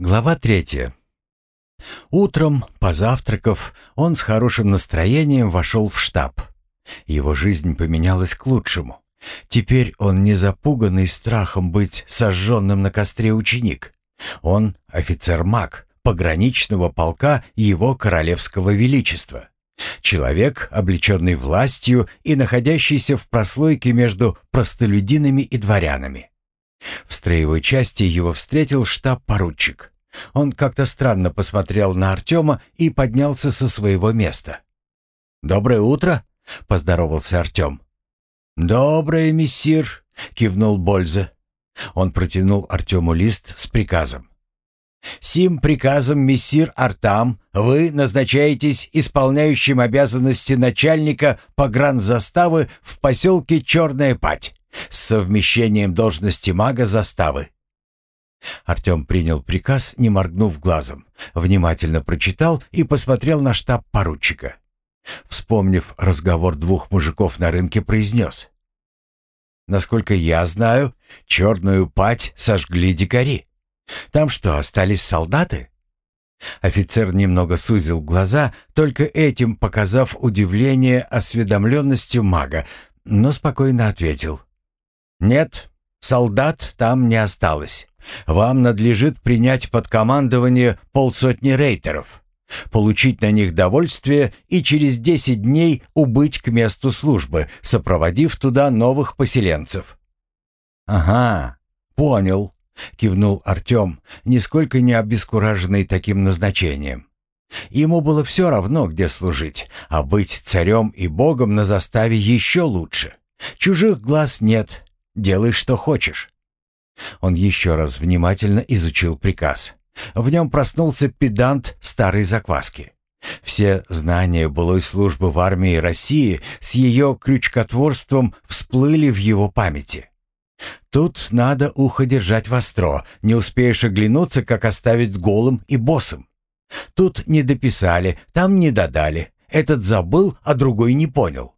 Глава третья. Утром, позавтракав, он с хорошим настроением вошел в штаб. Его жизнь поменялась к лучшему. Теперь он не запуганный страхом быть сожженным на костре ученик. Он офицер-маг пограничного полка его королевского величества. Человек, облеченный властью и находящийся в прослойке между простолюдинами и дворянами. В строевой части его встретил штаб-поручик. Он как-то странно посмотрел на Артема и поднялся со своего места. «Доброе утро!» — поздоровался Артем. «Доброе, мессир!» — кивнул Бользе. Он протянул Артему лист с приказом. «Сим приказом, мессир Артам, вы назначаетесь исполняющим обязанности начальника погранзаставы в поселке Черная Пать с совмещением должности мага заставы. Артем принял приказ, не моргнув глазом, внимательно прочитал и посмотрел на штаб поручика. Вспомнив разговор двух мужиков на рынке, произнес. «Насколько я знаю, черную пать сожгли дикари. Там что, остались солдаты?» Офицер немного сузил глаза, только этим показав удивление осведомленностью мага, но спокойно ответил. «Нет, солдат там не осталось. Вам надлежит принять под командование полсотни рейтеров, получить на них довольствие и через десять дней убыть к месту службы, сопроводив туда новых поселенцев». «Ага, понял», — кивнул Артем, нисколько не обескураженный таким назначением. Ему было все равно, где служить, а быть царем и богом на заставе еще лучше. Чужих глаз нет, Делай, что хочешь». Он еще раз внимательно изучил приказ. В нем проснулся педант старой закваски. Все знания былой службы в армии России с ее крючкотворством всплыли в его памяти. Тут надо ухо держать востро, не успеешь оглянуться, как оставить голым и босым. Тут не дописали, там не додали. Этот забыл, а другой не понял.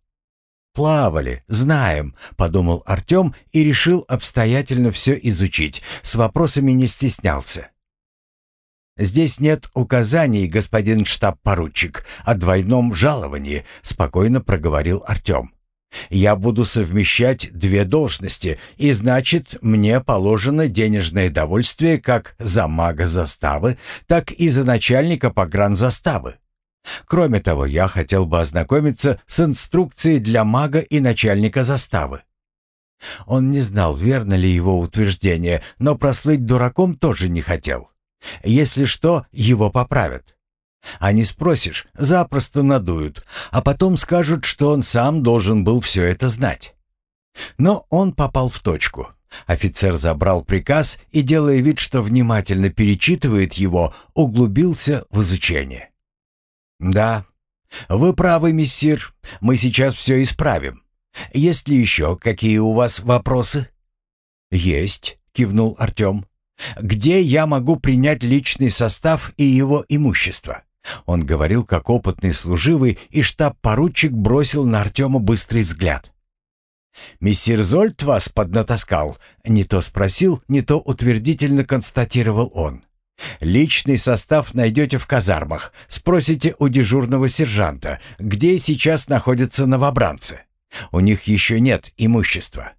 «Плавали, знаем», — подумал Артем и решил обстоятельно все изучить, с вопросами не стеснялся. «Здесь нет указаний, господин штаб-поручик, о двойном жаловании», — спокойно проговорил Артем. «Я буду совмещать две должности, и значит, мне положено денежное довольствие как за мага заставы, так и за начальника погранзаставы. Кроме того, я хотел бы ознакомиться с инструкцией для мага и начальника заставы. Он не знал, верно ли его утверждение, но прослыть дураком тоже не хотел. Если что, его поправят. А не спросишь, запросто надуют, а потом скажут, что он сам должен был все это знать. Но он попал в точку. Офицер забрал приказ и, делая вид, что внимательно перечитывает его, углубился в изучение. «Да, вы правы, мессир. Мы сейчас все исправим. Есть ли еще какие у вас вопросы?» «Есть», — кивнул Артем. «Где я могу принять личный состав и его имущество?» Он говорил как опытный служивый, и штаб-поручик бросил на Артема быстрый взгляд. «Мессир Зольд вас поднатаскал?» — не то спросил, не то утвердительно констатировал он. Личный состав найдете в казармах. Спросите у дежурного сержанта, где сейчас находятся новобранцы. У них еще нет имущества.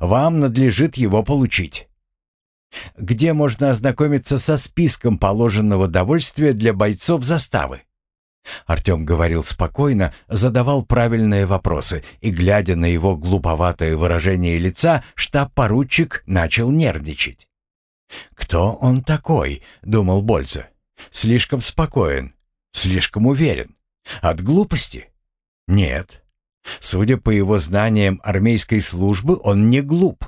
Вам надлежит его получить. Где можно ознакомиться со списком положенного довольствия для бойцов заставы? Артем говорил спокойно, задавал правильные вопросы, и, глядя на его глуповатое выражение лица, штаб-поручик начал нервничать. «Кто он такой?» — думал Больце. «Слишком спокоен, слишком уверен. От глупости? Нет. Судя по его знаниям армейской службы, он не глуп.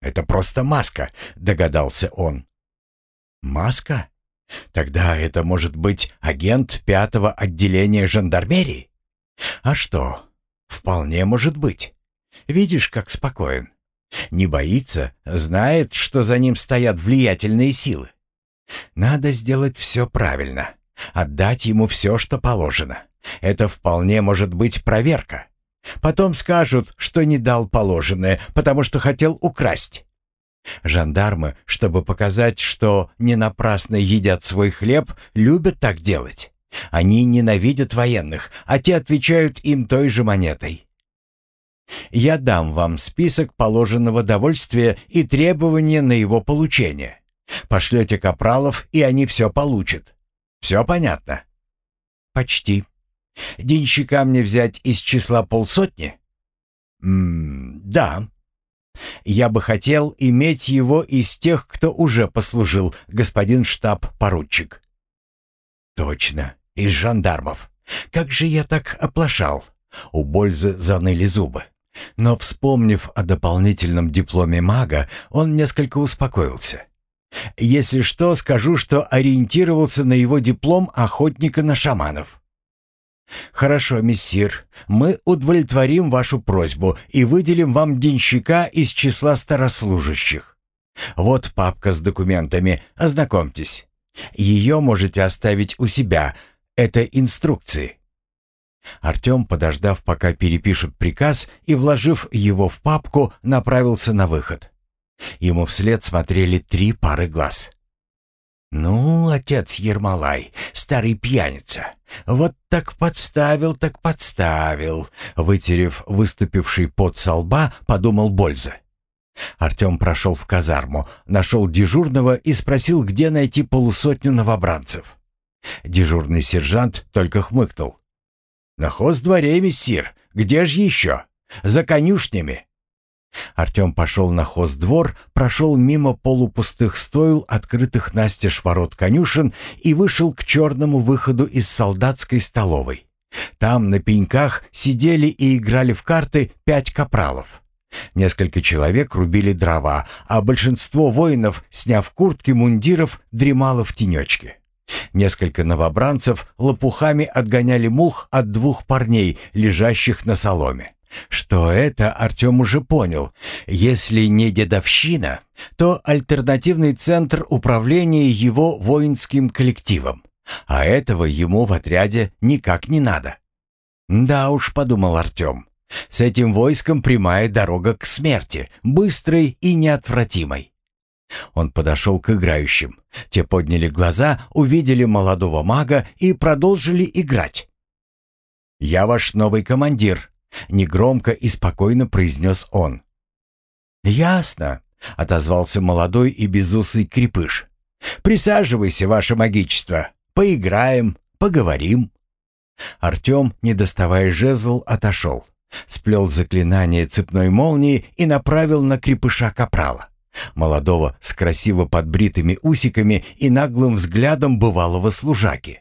Это просто маска», — догадался он. «Маска? Тогда это может быть агент пятого отделения жандармерии? А что? Вполне может быть. Видишь, как спокоен. Не боится, знает, что за ним стоят влиятельные силы. Надо сделать все правильно, отдать ему все, что положено. Это вполне может быть проверка. Потом скажут, что не дал положенное, потому что хотел украсть. Жандармы, чтобы показать, что не напрасно едят свой хлеб, любят так делать. Они ненавидят военных, а те отвечают им той же монетой. Я дам вам список положенного довольствия и требования на его получение. Пошлете капралов, и они все получат. Все понятно? Почти. Денщика мне взять из числа полсотни? М да. Я бы хотел иметь его из тех, кто уже послужил, господин штаб-поручик. Точно, из жандармов. Как же я так оплошал? У Бользы заныли зубы. Но, вспомнив о дополнительном дипломе мага, он несколько успокоился. Если что, скажу, что ориентировался на его диплом охотника на шаманов. «Хорошо, мессир, мы удовлетворим вашу просьбу и выделим вам денщика из числа старослужащих. Вот папка с документами, ознакомьтесь. Ее можете оставить у себя, это инструкции». Артем, подождав, пока перепишут приказ и, вложив его в папку, направился на выход. Ему вслед смотрели три пары глаз. «Ну, отец Ермолай, старый пьяница, вот так подставил, так подставил», вытерев выступивший пот со лба, подумал Больза. Артем прошел в казарму, нашел дежурного и спросил, где найти полусотню новобранцев. Дежурный сержант только хмыкнул. «На хоздворе, мессир, где же еще? За конюшнями». Артем пошел на хоздвор, прошел мимо полупустых стойл, открытых настежь ворот конюшен и вышел к черному выходу из солдатской столовой. Там на пеньках сидели и играли в карты пять капралов. Несколько человек рубили дрова, а большинство воинов, сняв куртки мундиров, дремало в тенечке. Несколько новобранцев лопухами отгоняли мух от двух парней, лежащих на соломе. Что это, Артем уже понял. Если не дедовщина, то альтернативный центр управления его воинским коллективом. А этого ему в отряде никак не надо. «Да уж», — подумал Артем, — «с этим войском прямая дорога к смерти, быстрой и неотвратимой». Он подошел к играющим. Те подняли глаза, увидели молодого мага и продолжили играть. «Я ваш новый командир», — негромко и спокойно произнес он. «Ясно», — отозвался молодой и безусый крепыш. «Присаживайся, ваше магичество. Поиграем, поговорим». Артем, не доставая жезл, отошел. Сплел заклинание цепной молнии и направил на крепыша капрала. Молодого с красиво подбритыми усиками и наглым взглядом бывалого служаки.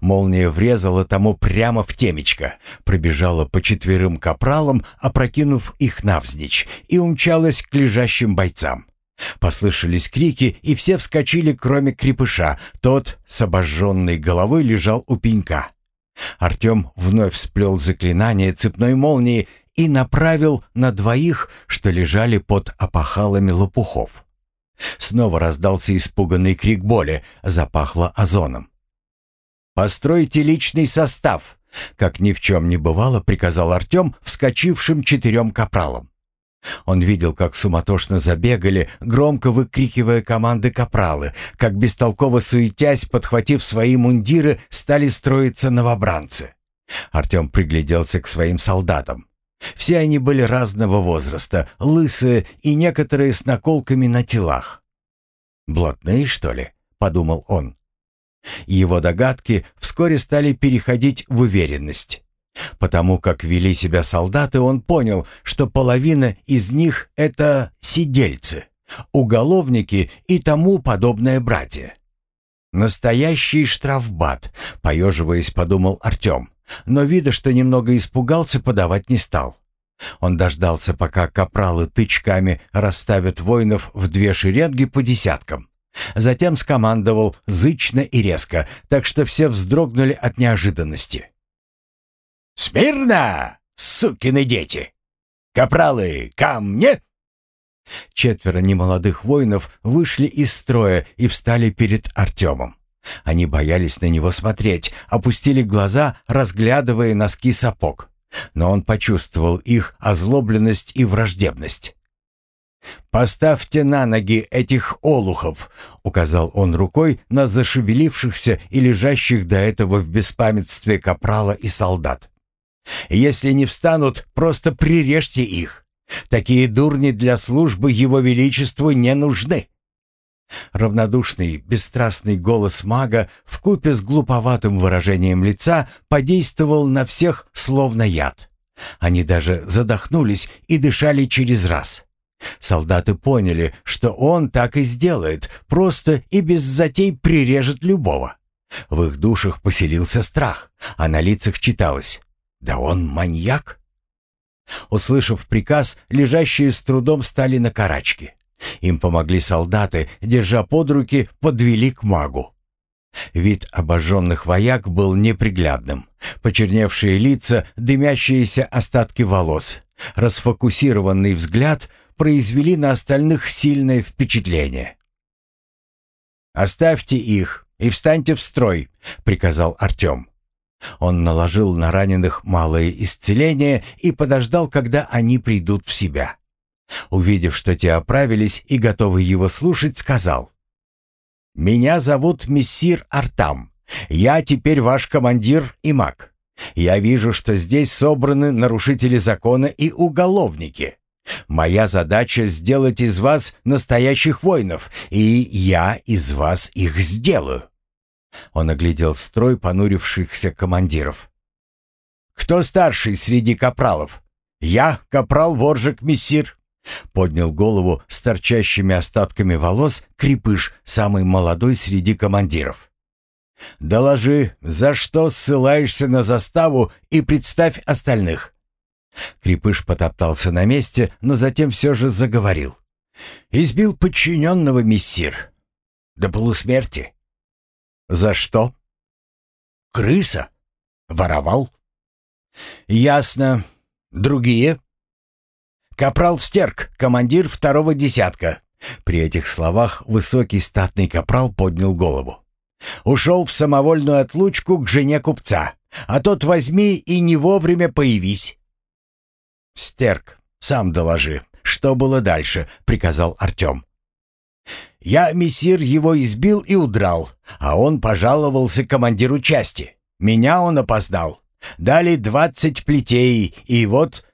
Молния врезала тому прямо в темечко, пробежала по четверым капралам, опрокинув их навзничь, и умчалась к лежащим бойцам. Послышались крики, и все вскочили, кроме крепыша. Тот с обожженной головой лежал у пенька. Артем вновь сплел заклинание цепной молнии и направил на двоих, что лежали под опахалами лопухов. Снова раздался испуганный крик боли, запахло озоном. «Постройте личный состав!» Как ни в чем не бывало, приказал Артем вскочившим четырем капралам. Он видел, как суматошно забегали, громко выкрикивая команды капралы, как бестолково суетясь, подхватив свои мундиры, стали строиться новобранцы. Артем пригляделся к своим солдатам. Все они были разного возраста, лысые и некоторые с наколками на телах. «Блатные, что ли?» — подумал он. Его догадки вскоре стали переходить в уверенность. Потому как вели себя солдаты, он понял, что половина из них — это сидельцы, уголовники и тому подобное братья. «Настоящий штрафбат», — поеживаясь, подумал Артем, но, видя, что немного испугался, подавать не стал. Он дождался, пока капралы тычками расставят воинов в две шеренги по десяткам. Затем скомандовал зычно и резко, так что все вздрогнули от неожиданности. «Смирно, сукины дети! Капралы, ко мне!» Четверо немолодых воинов вышли из строя и встали перед Артемом. Они боялись на него смотреть, опустили глаза, разглядывая носки сапог. Но он почувствовал их озлобленность и враждебность. «Поставьте на ноги этих олухов», — указал он рукой на зашевелившихся и лежащих до этого в беспамятстве капрала и солдат. «Если не встанут, просто прирежьте их. Такие дурни для службы Его Величеству не нужны». Равнодушный, бесстрастный голос мага вкупе с глуповатым выражением лица подействовал на всех словно яд. Они даже задохнулись и дышали через раз. Солдаты поняли, что он так и сделает, просто и без затей прирежет любого. В их душах поселился страх, а на лицах читалось «Да он маньяк!». Услышав приказ, лежащие с трудом стали на карачки. Им помогли солдаты, держа под руки, подвели к магу. Вид обожженных вояк был неприглядным. Почерневшие лица, дымящиеся остатки волос, расфокусированный взгляд произвели на остальных сильное впечатление. «Оставьте их и встаньте в строй», — приказал Артем. Он наложил на раненых малое исцеление и подождал, когда они придут в себя. Увидев, что те оправились и готовы его слушать, сказал. «Меня зовут мессир Артам. Я теперь ваш командир и маг. Я вижу, что здесь собраны нарушители закона и уголовники. Моя задача сделать из вас настоящих воинов, и я из вас их сделаю». Он оглядел строй понурившихся командиров. «Кто старший среди капралов?» «Я, капрал Воржик Мессир». Поднял голову с торчащими остатками волос крепыш, самый молодой среди командиров. «Доложи, за что ссылаешься на заставу и представь остальных». Крепыш потоптался на месте, но затем все же заговорил. «Избил подчиненного мессир. До полусмерти». «За что?» «Крыса. Воровал». «Ясно. Другие?» «Капрал Стерк, командир второго десятка». При этих словах высокий статный капрал поднял голову. «Ушел в самовольную отлучку к жене купца, а тот возьми и не вовремя появись». «Стерк, сам доложи, что было дальше», — приказал Артем. «Я, мессир, его избил и удрал, а он пожаловался командиру части. Меня он опоздал. Дали двадцать плетей, и вот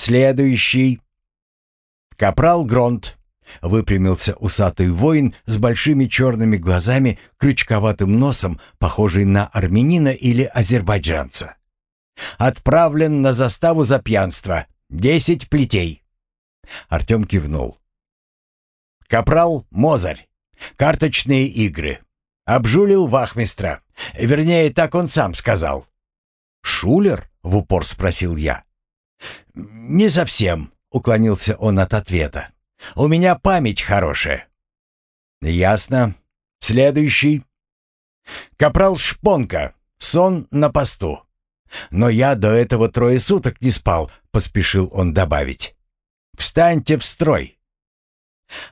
«Следующий!» «Капрал Гронт!» — выпрямился усатый воин с большими черными глазами, крючковатым носом, похожий на армянина или азербайджанца. «Отправлен на заставу за пьянство. Десять плетей!» Артем кивнул. «Капрал Мозарь. Карточные игры. Обжулил вахмистра. Вернее, так он сам сказал». «Шулер?» — в упор спросил я. «Не совсем», — уклонился он от ответа. «У меня память хорошая». «Ясно. Следующий». «Капрал Шпонка. Сон на посту». «Но я до этого трое суток не спал», — поспешил он добавить. «Встаньте в строй».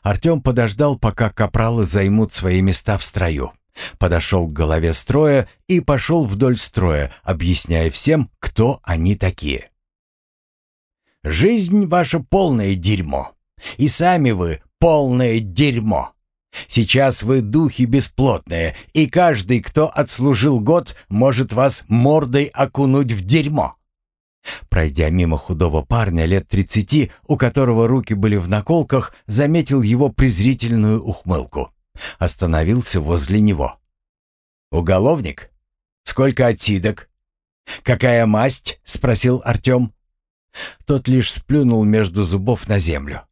Артем подождал, пока капралы займут свои места в строю. Подошел к голове строя и пошел вдоль строя, объясняя всем, кто они такие. Жизнь ваша полное дерьмо. И сами вы полное дерьмо. Сейчас вы духи бесплотные, и каждый, кто отслужил год, может вас мордой окунуть в дерьмо. Пройдя мимо худого парня лет тридцати, у которого руки были в наколках, заметил его презрительную ухмылку. Остановился возле него. «Уголовник? Сколько отсидок?» «Какая масть?» — спросил Артем. Тот лишь сплюнул между зубов на землю.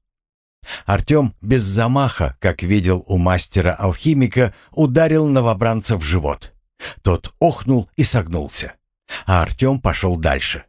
Артем без замаха, как видел у мастера-алхимика, ударил новобранца в живот. Тот охнул и согнулся. А Артем пошел дальше.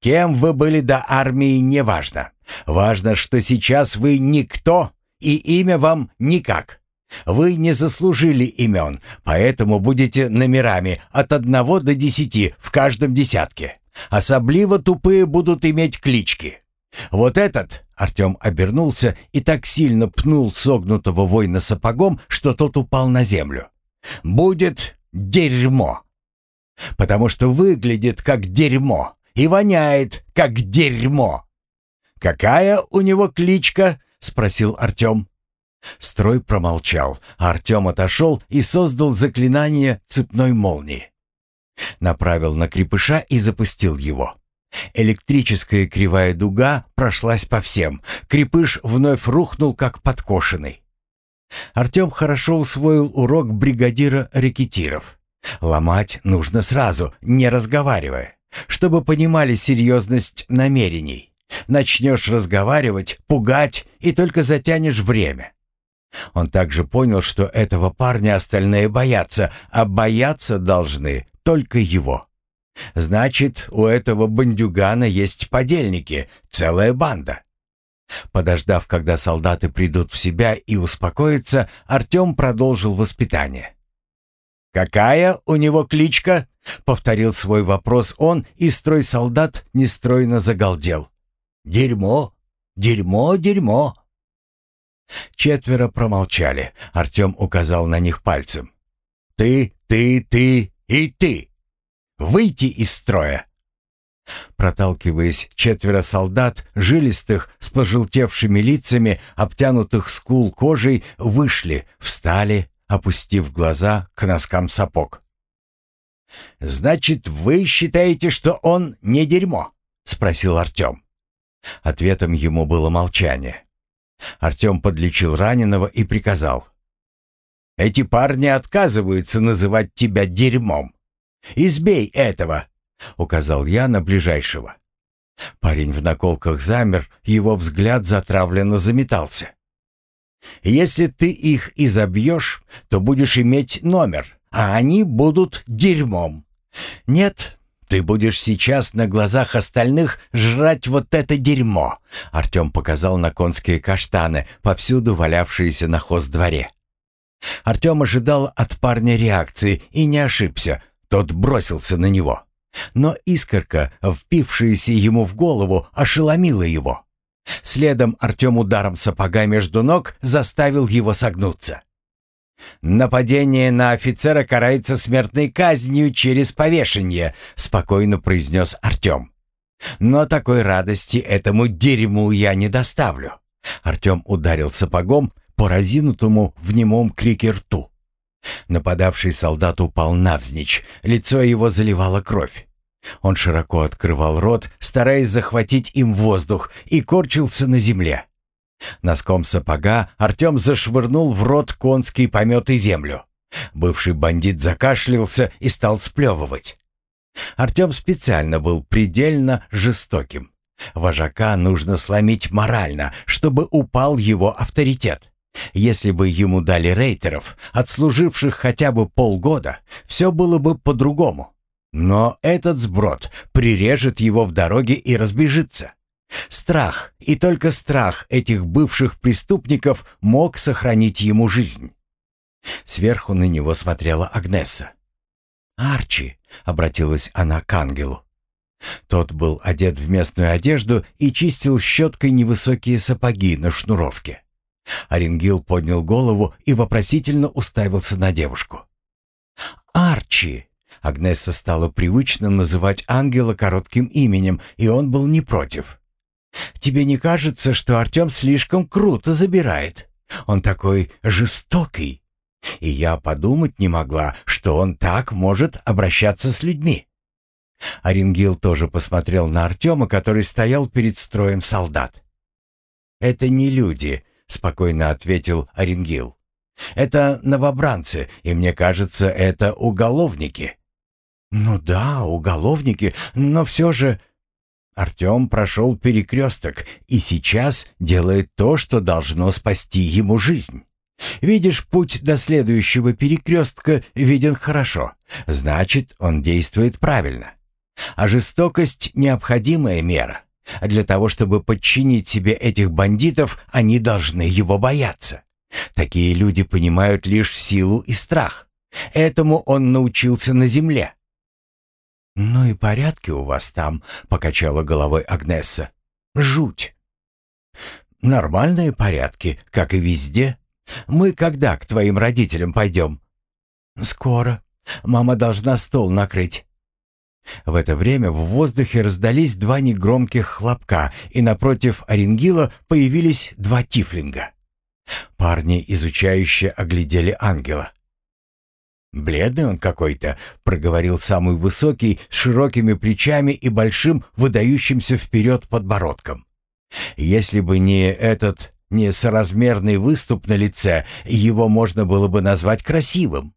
«Кем вы были до армии, неважно. Важно, что сейчас вы никто, и имя вам никак. Вы не заслужили имен, поэтому будете номерами от одного до десяти в каждом десятке. Особливо тупые будут иметь клички. Вот этот, Артем обернулся и так сильно пнул согнутого воина сапогом, что тот упал на землю. Будет дерьмо. Потому что выглядит как дерьмо и воняет как дерьмо. «Какая у него кличка?» — спросил Артем. Строй промолчал, а Артем отошел и создал заклинание цепной молнии. Направил на крепыша и запустил его. Электрическая кривая дуга прошлась по всем. Крепыш вновь рухнул, как подкошенный. Артем хорошо усвоил урок бригадира рекетиров. Ломать нужно сразу, не разговаривая, чтобы понимали серьезность намерений. Начнешь разговаривать, пугать и только затянешь время. Он также понял, что этого парня остальные боятся, а бояться должны только его. Значит, у этого бандюгана есть подельники, целая банда. Подождав, когда солдаты придут в себя и успокоятся, Артем продолжил воспитание. «Какая у него кличка?» — повторил свой вопрос он, и строй солдат нестройно загалдел. «Дерьмо! Дерьмо! Дерьмо!» Четверо промолчали. Артем указал на них пальцем. «Ты, ты, ты и ты! Выйти из строя!» Проталкиваясь, четверо солдат, жилистых, с пожелтевшими лицами, обтянутых скул кожей, вышли, встали, опустив глаза к носкам сапог. «Значит, вы считаете, что он не дерьмо?» — спросил Артем. Ответом ему было молчание. Артем подлечил раненого и приказал. «Эти парни отказываются называть тебя дерьмом. Избей этого!» — указал я на ближайшего. Парень в наколках замер, его взгляд затравленно заметался. «Если ты их изобьешь, то будешь иметь номер, а они будут дерьмом. Нет, ты будешь сейчас на глазах остальных жрать вот это дерьмо!» Артем показал на конские каштаны, повсюду валявшиеся на хоздворе. Артем ожидал от парня реакции и не ошибся, тот бросился на него. Но искорка, впившаяся ему в голову, ошеломила его. Следом Артем ударом сапога между ног заставил его согнуться. «Нападение на офицера карается смертной казнью через повешение», — спокойно произнес Артем. «Но такой радости этому дерьму я не доставлю». Артем ударил сапогом по разинутому в немом крике рту. Нападавший солдат упал навзничь, лицо его заливало кровь. Он широко открывал рот, стараясь захватить им воздух, и корчился на земле. Носком сапога Артем зашвырнул в рот конский помет и землю. Бывший бандит закашлялся и стал сплевывать. Артем специально был предельно жестоким. Вожака нужно сломить морально, чтобы упал его авторитет. Если бы ему дали рейтеров, отслуживших хотя бы полгода, все было бы по-другому. Но этот сброд прирежет его в дороге и разбежится. Страх, и только страх этих бывших преступников мог сохранить ему жизнь. Сверху на него смотрела Агнеса. «Арчи», — обратилась она к ангелу. Тот был одет в местную одежду и чистил щеткой невысокие сапоги на шнуровке. Оренгил поднял голову и вопросительно уставился на девушку. «Арчи!» Агнесса стала привычно называть ангела коротким именем, и он был не против. «Тебе не кажется, что Артем слишком круто забирает? Он такой жестокий. И я подумать не могла, что он так может обращаться с людьми». Оренгил тоже посмотрел на Артема, который стоял перед строем солдат. «Это не люди», спокойно ответил Оренгил. Это новобранцы, и мне кажется, это уголовники. Ну да, уголовники, но все же Артем прошел перекресток и сейчас делает то, что должно спасти ему жизнь. Видишь, путь до следующего перекрестка виден хорошо. Значит, он действует правильно. А жестокость — необходимая мера. А для того, чтобы подчинить себе этих бандитов, они должны его бояться. Такие люди понимают лишь силу и страх. Этому он научился на земле. «Ну и порядки у вас там», — покачала головой Агнесса. «Жуть». «Нормальные порядки, как и везде. Мы когда к твоим родителям пойдем?» «Скоро. Мама должна стол накрыть». В это время в воздухе раздались два негромких хлопка, и напротив Оренгила появились два тифлинга. Парни, изучающе оглядели ангела. «Бледный он какой-то», — проговорил самый высокий, с широкими плечами и большим, выдающимся вперед подбородком. «Если бы не этот несоразмерный выступ на лице, его можно было бы назвать красивым».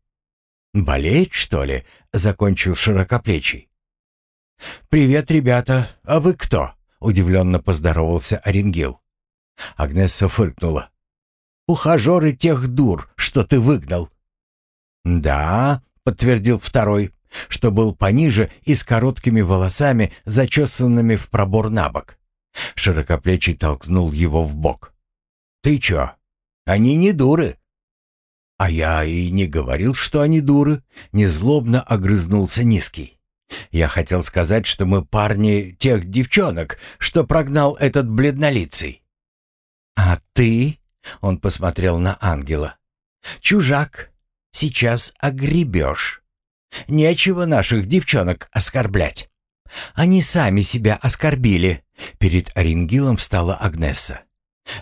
«Болеет, что ли?» — закончил широкоплечий. «Привет, ребята. А вы кто?» — удивленно поздоровался Оренгил. Агнесса фыркнула. «Ухажеры тех дур, что ты выгнал». «Да», — подтвердил второй, что был пониже и с короткими волосами, зачесанными в пробор на бок. Широкоплечий толкнул его в бок. «Ты чё? Они не дуры». «А я и не говорил, что они дуры», — незлобно огрызнулся Низкий. Я хотел сказать, что мы парни тех девчонок, что прогнал этот бледнолицый. А ты, он посмотрел на ангела, чужак, сейчас огребешь. Нечего наших девчонок оскорблять. Они сами себя оскорбили. Перед Оренгилом встала Агнесса.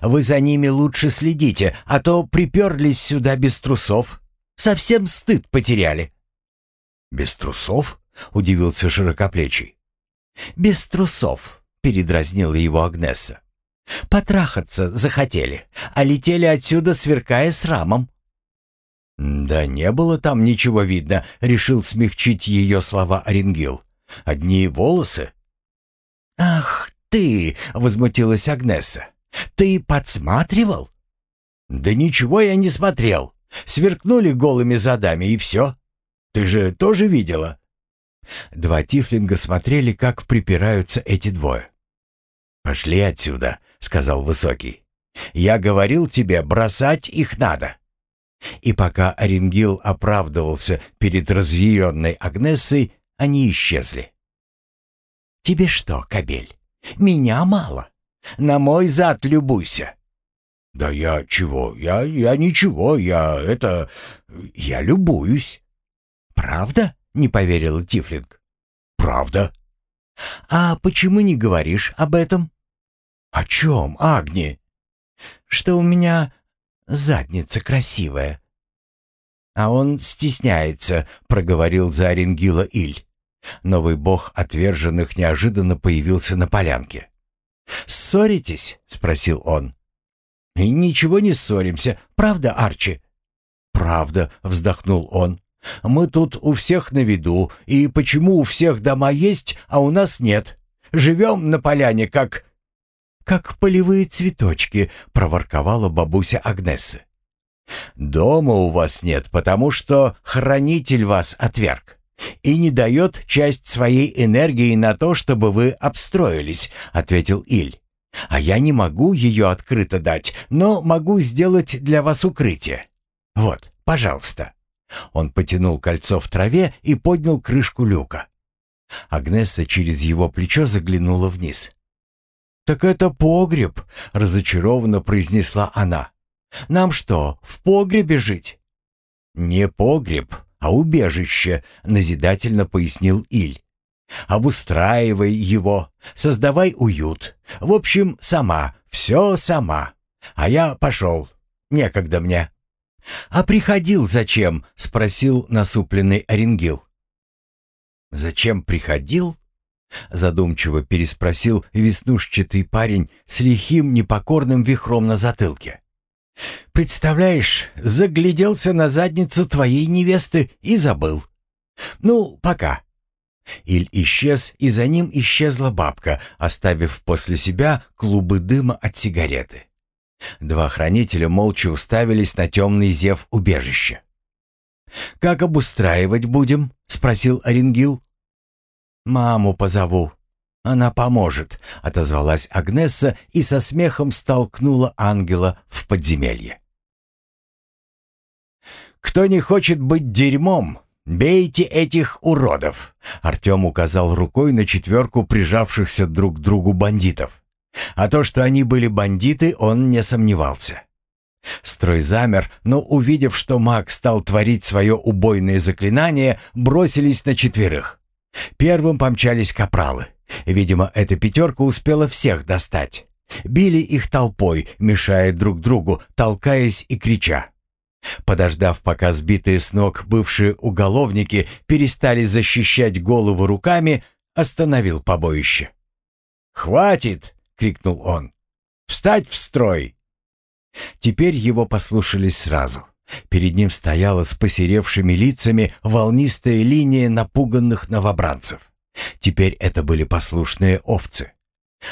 Вы за ними лучше следите, а то приперлись сюда без трусов. Совсем стыд потеряли. Без трусов? — удивился широкоплечий. «Без трусов», — передразнила его Агнесса. «Потрахаться захотели, а летели отсюда, сверкая с рамом». «Да не было там ничего видно», — решил смягчить ее слова Оренгил. «Одни волосы». «Ах ты!» — возмутилась Агнесса. «Ты подсматривал?» «Да ничего я не смотрел. Сверкнули голыми задами, и все. Ты же тоже видела?» Два тифлинга смотрели, как припираются эти двое. «Пошли отсюда», — сказал Высокий. «Я говорил тебе, бросать их надо». И пока Оренгил оправдывался перед разъяренной Агнессой, они исчезли. «Тебе что, кобель, меня мало? На мой зад любуйся». «Да я чего? Я, я ничего, я это... я любуюсь». «Правда?» — не поверила Тифлинг. «Правда?» «А почему не говоришь об этом?» «О чем, Агни?» «Что у меня задница красивая». «А он стесняется», — проговорил за Оренгила Иль. Новый бог отверженных неожиданно появился на полянке. «Ссоритесь?» — спросил он. «И ничего не ссоримся, правда, Арчи?» «Правда», — вздохнул он. Мы тут у всех на виду, и почему у всех дома есть, а у нас нет? Живем на поляне, как...» «Как полевые цветочки», — проворковала бабуся Агнессы. «Дома у вас нет, потому что хранитель вас отверг и не дает часть своей энергии на то, чтобы вы обстроились», — ответил Иль. «А я не могу ее открыто дать, но могу сделать для вас укрытие. Вот, пожалуйста». Он потянул кольцо в траве и поднял крышку люка. Агнеса через его плечо заглянула вниз. «Так это погреб», — разочарованно произнесла она. «Нам что, в погребе жить?» «Не погреб, а убежище», — назидательно пояснил Иль. «Обустраивай его, создавай уют. В общем, сама, все сама. А я пошел. Некогда мне». «А приходил зачем?» — спросил насупленный Оренгил. «Зачем приходил?» — задумчиво переспросил веснушчатый парень с лихим непокорным вихром на затылке. «Представляешь, загляделся на задницу твоей невесты и забыл. Ну, пока». Иль исчез, и за ним исчезла бабка, оставив после себя клубы дыма от сигареты. Два хранителя молча уставились на темный зев убежища. «Как обустраивать будем?» — спросил Оренгил. «Маму позову. Она поможет», — отозвалась Агнесса и со смехом столкнула ангела в подземелье. «Кто не хочет быть дерьмом, бейте этих уродов!» Артем указал рукой на четверку прижавшихся друг к другу бандитов. А то, что они были бандиты, он не сомневался. Строй замер, но, увидев, что маг стал творить свое убойное заклинание, бросились на четверых. Первым помчались капралы. Видимо, эта пятерка успела всех достать. Били их толпой, мешая друг другу, толкаясь и крича. Подождав, пока сбитые с ног бывшие уголовники перестали защищать голову руками, остановил побоище. «Хватит!» — крикнул он. «Встать в строй!» Теперь его послушались сразу. Перед ним стояла с посеревшими лицами волнистая линия напуганных новобранцев. Теперь это были послушные овцы.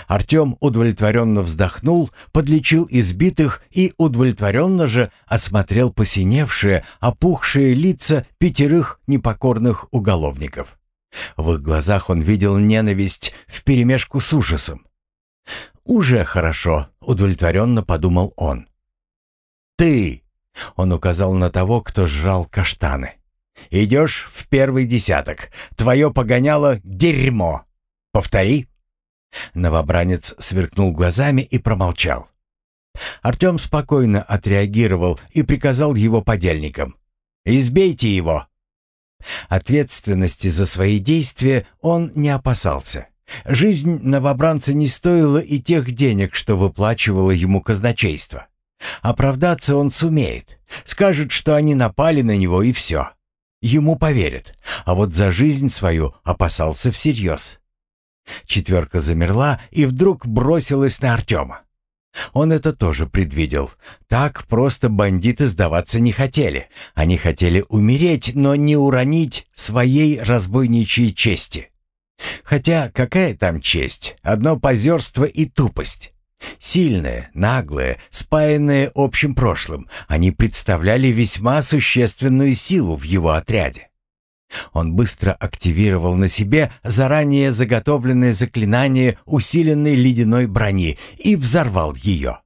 Артем удовлетворенно вздохнул, подлечил избитых и удовлетворенно же осмотрел посиневшие, опухшие лица пятерых непокорных уголовников. В их глазах он видел ненависть вперемешку с ужасом. «Уже хорошо», — удовлетворенно подумал он. «Ты!» — он указал на того, кто сжал каштаны. «Идешь в первый десяток. Твое погоняло дерьмо. Повтори». Новобранец сверкнул глазами и промолчал. Артем спокойно отреагировал и приказал его подельникам. «Избейте его!» Ответственности за свои действия он не опасался. Жизнь новобранца не стоила и тех денег, что выплачивало ему казначейство. Оправдаться он сумеет. Скажет, что они напали на него и все. Ему поверят. А вот за жизнь свою опасался всерьез. Четверка замерла и вдруг бросилась на Артема. Он это тоже предвидел. Так просто бандиты сдаваться не хотели. Они хотели умереть, но не уронить своей разбойничьей чести. Хотя какая там честь? Одно позерство и тупость. Сильные, наглые, спаянные общим прошлым, они представляли весьма существенную силу в его отряде. Он быстро активировал на себе заранее заготовленное заклинание усиленной ледяной брони и взорвал ее.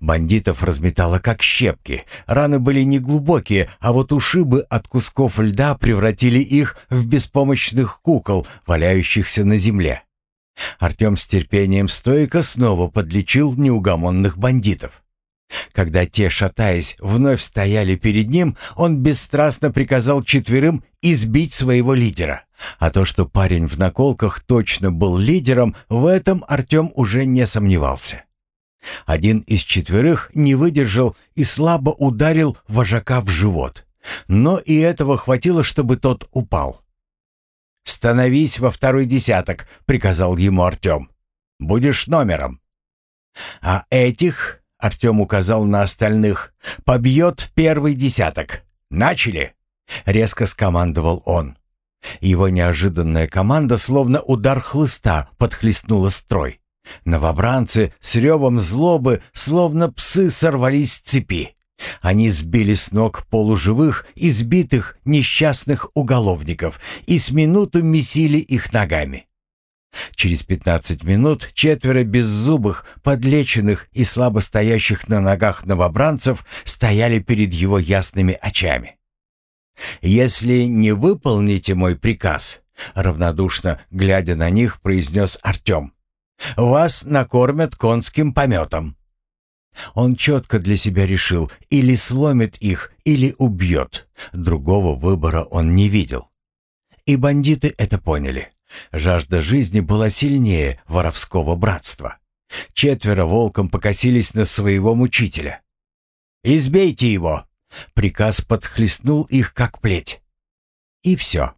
Бандитов разметало как щепки. Раны были неглубокие, а вот ушибы от кусков льда превратили их в беспомощных кукол, валяющихся на земле. Артем с терпением стойко снова подлечил неугомонных бандитов. Когда те, шатаясь, вновь стояли перед ним, он бесстрастно приказал четверым избить своего лидера. А то, что парень в наколках точно был лидером, в этом Артем уже не сомневался. Один из четверых не выдержал и слабо ударил вожака в живот. Но и этого хватило, чтобы тот упал. «Становись во второй десяток», — приказал ему Артем. «Будешь номером». «А этих», — Артем указал на остальных, — «побьет первый десяток. Начали!» — резко скомандовал он. Его неожиданная команда, словно удар хлыста, подхлестнула строй. Новобранцы с ревом злобы, словно псы, сорвались с цепи. Они сбили с ног полуживых, избитых, несчастных уголовников и с минуту месили их ногами. Через пятнадцать минут четверо беззубых, подлеченных и слабо стоящих на ногах новобранцев стояли перед его ясными очами. «Если не выполните мой приказ», — равнодушно глядя на них, произнес Артем, «вас накормят конским пометом». Он четко для себя решил, или сломит их, или убьет. Другого выбора он не видел. И бандиты это поняли. Жажда жизни была сильнее воровского братства. Четверо волком покосились на своего мучителя. «Избейте его!» Приказ подхлестнул их, как плеть. И все.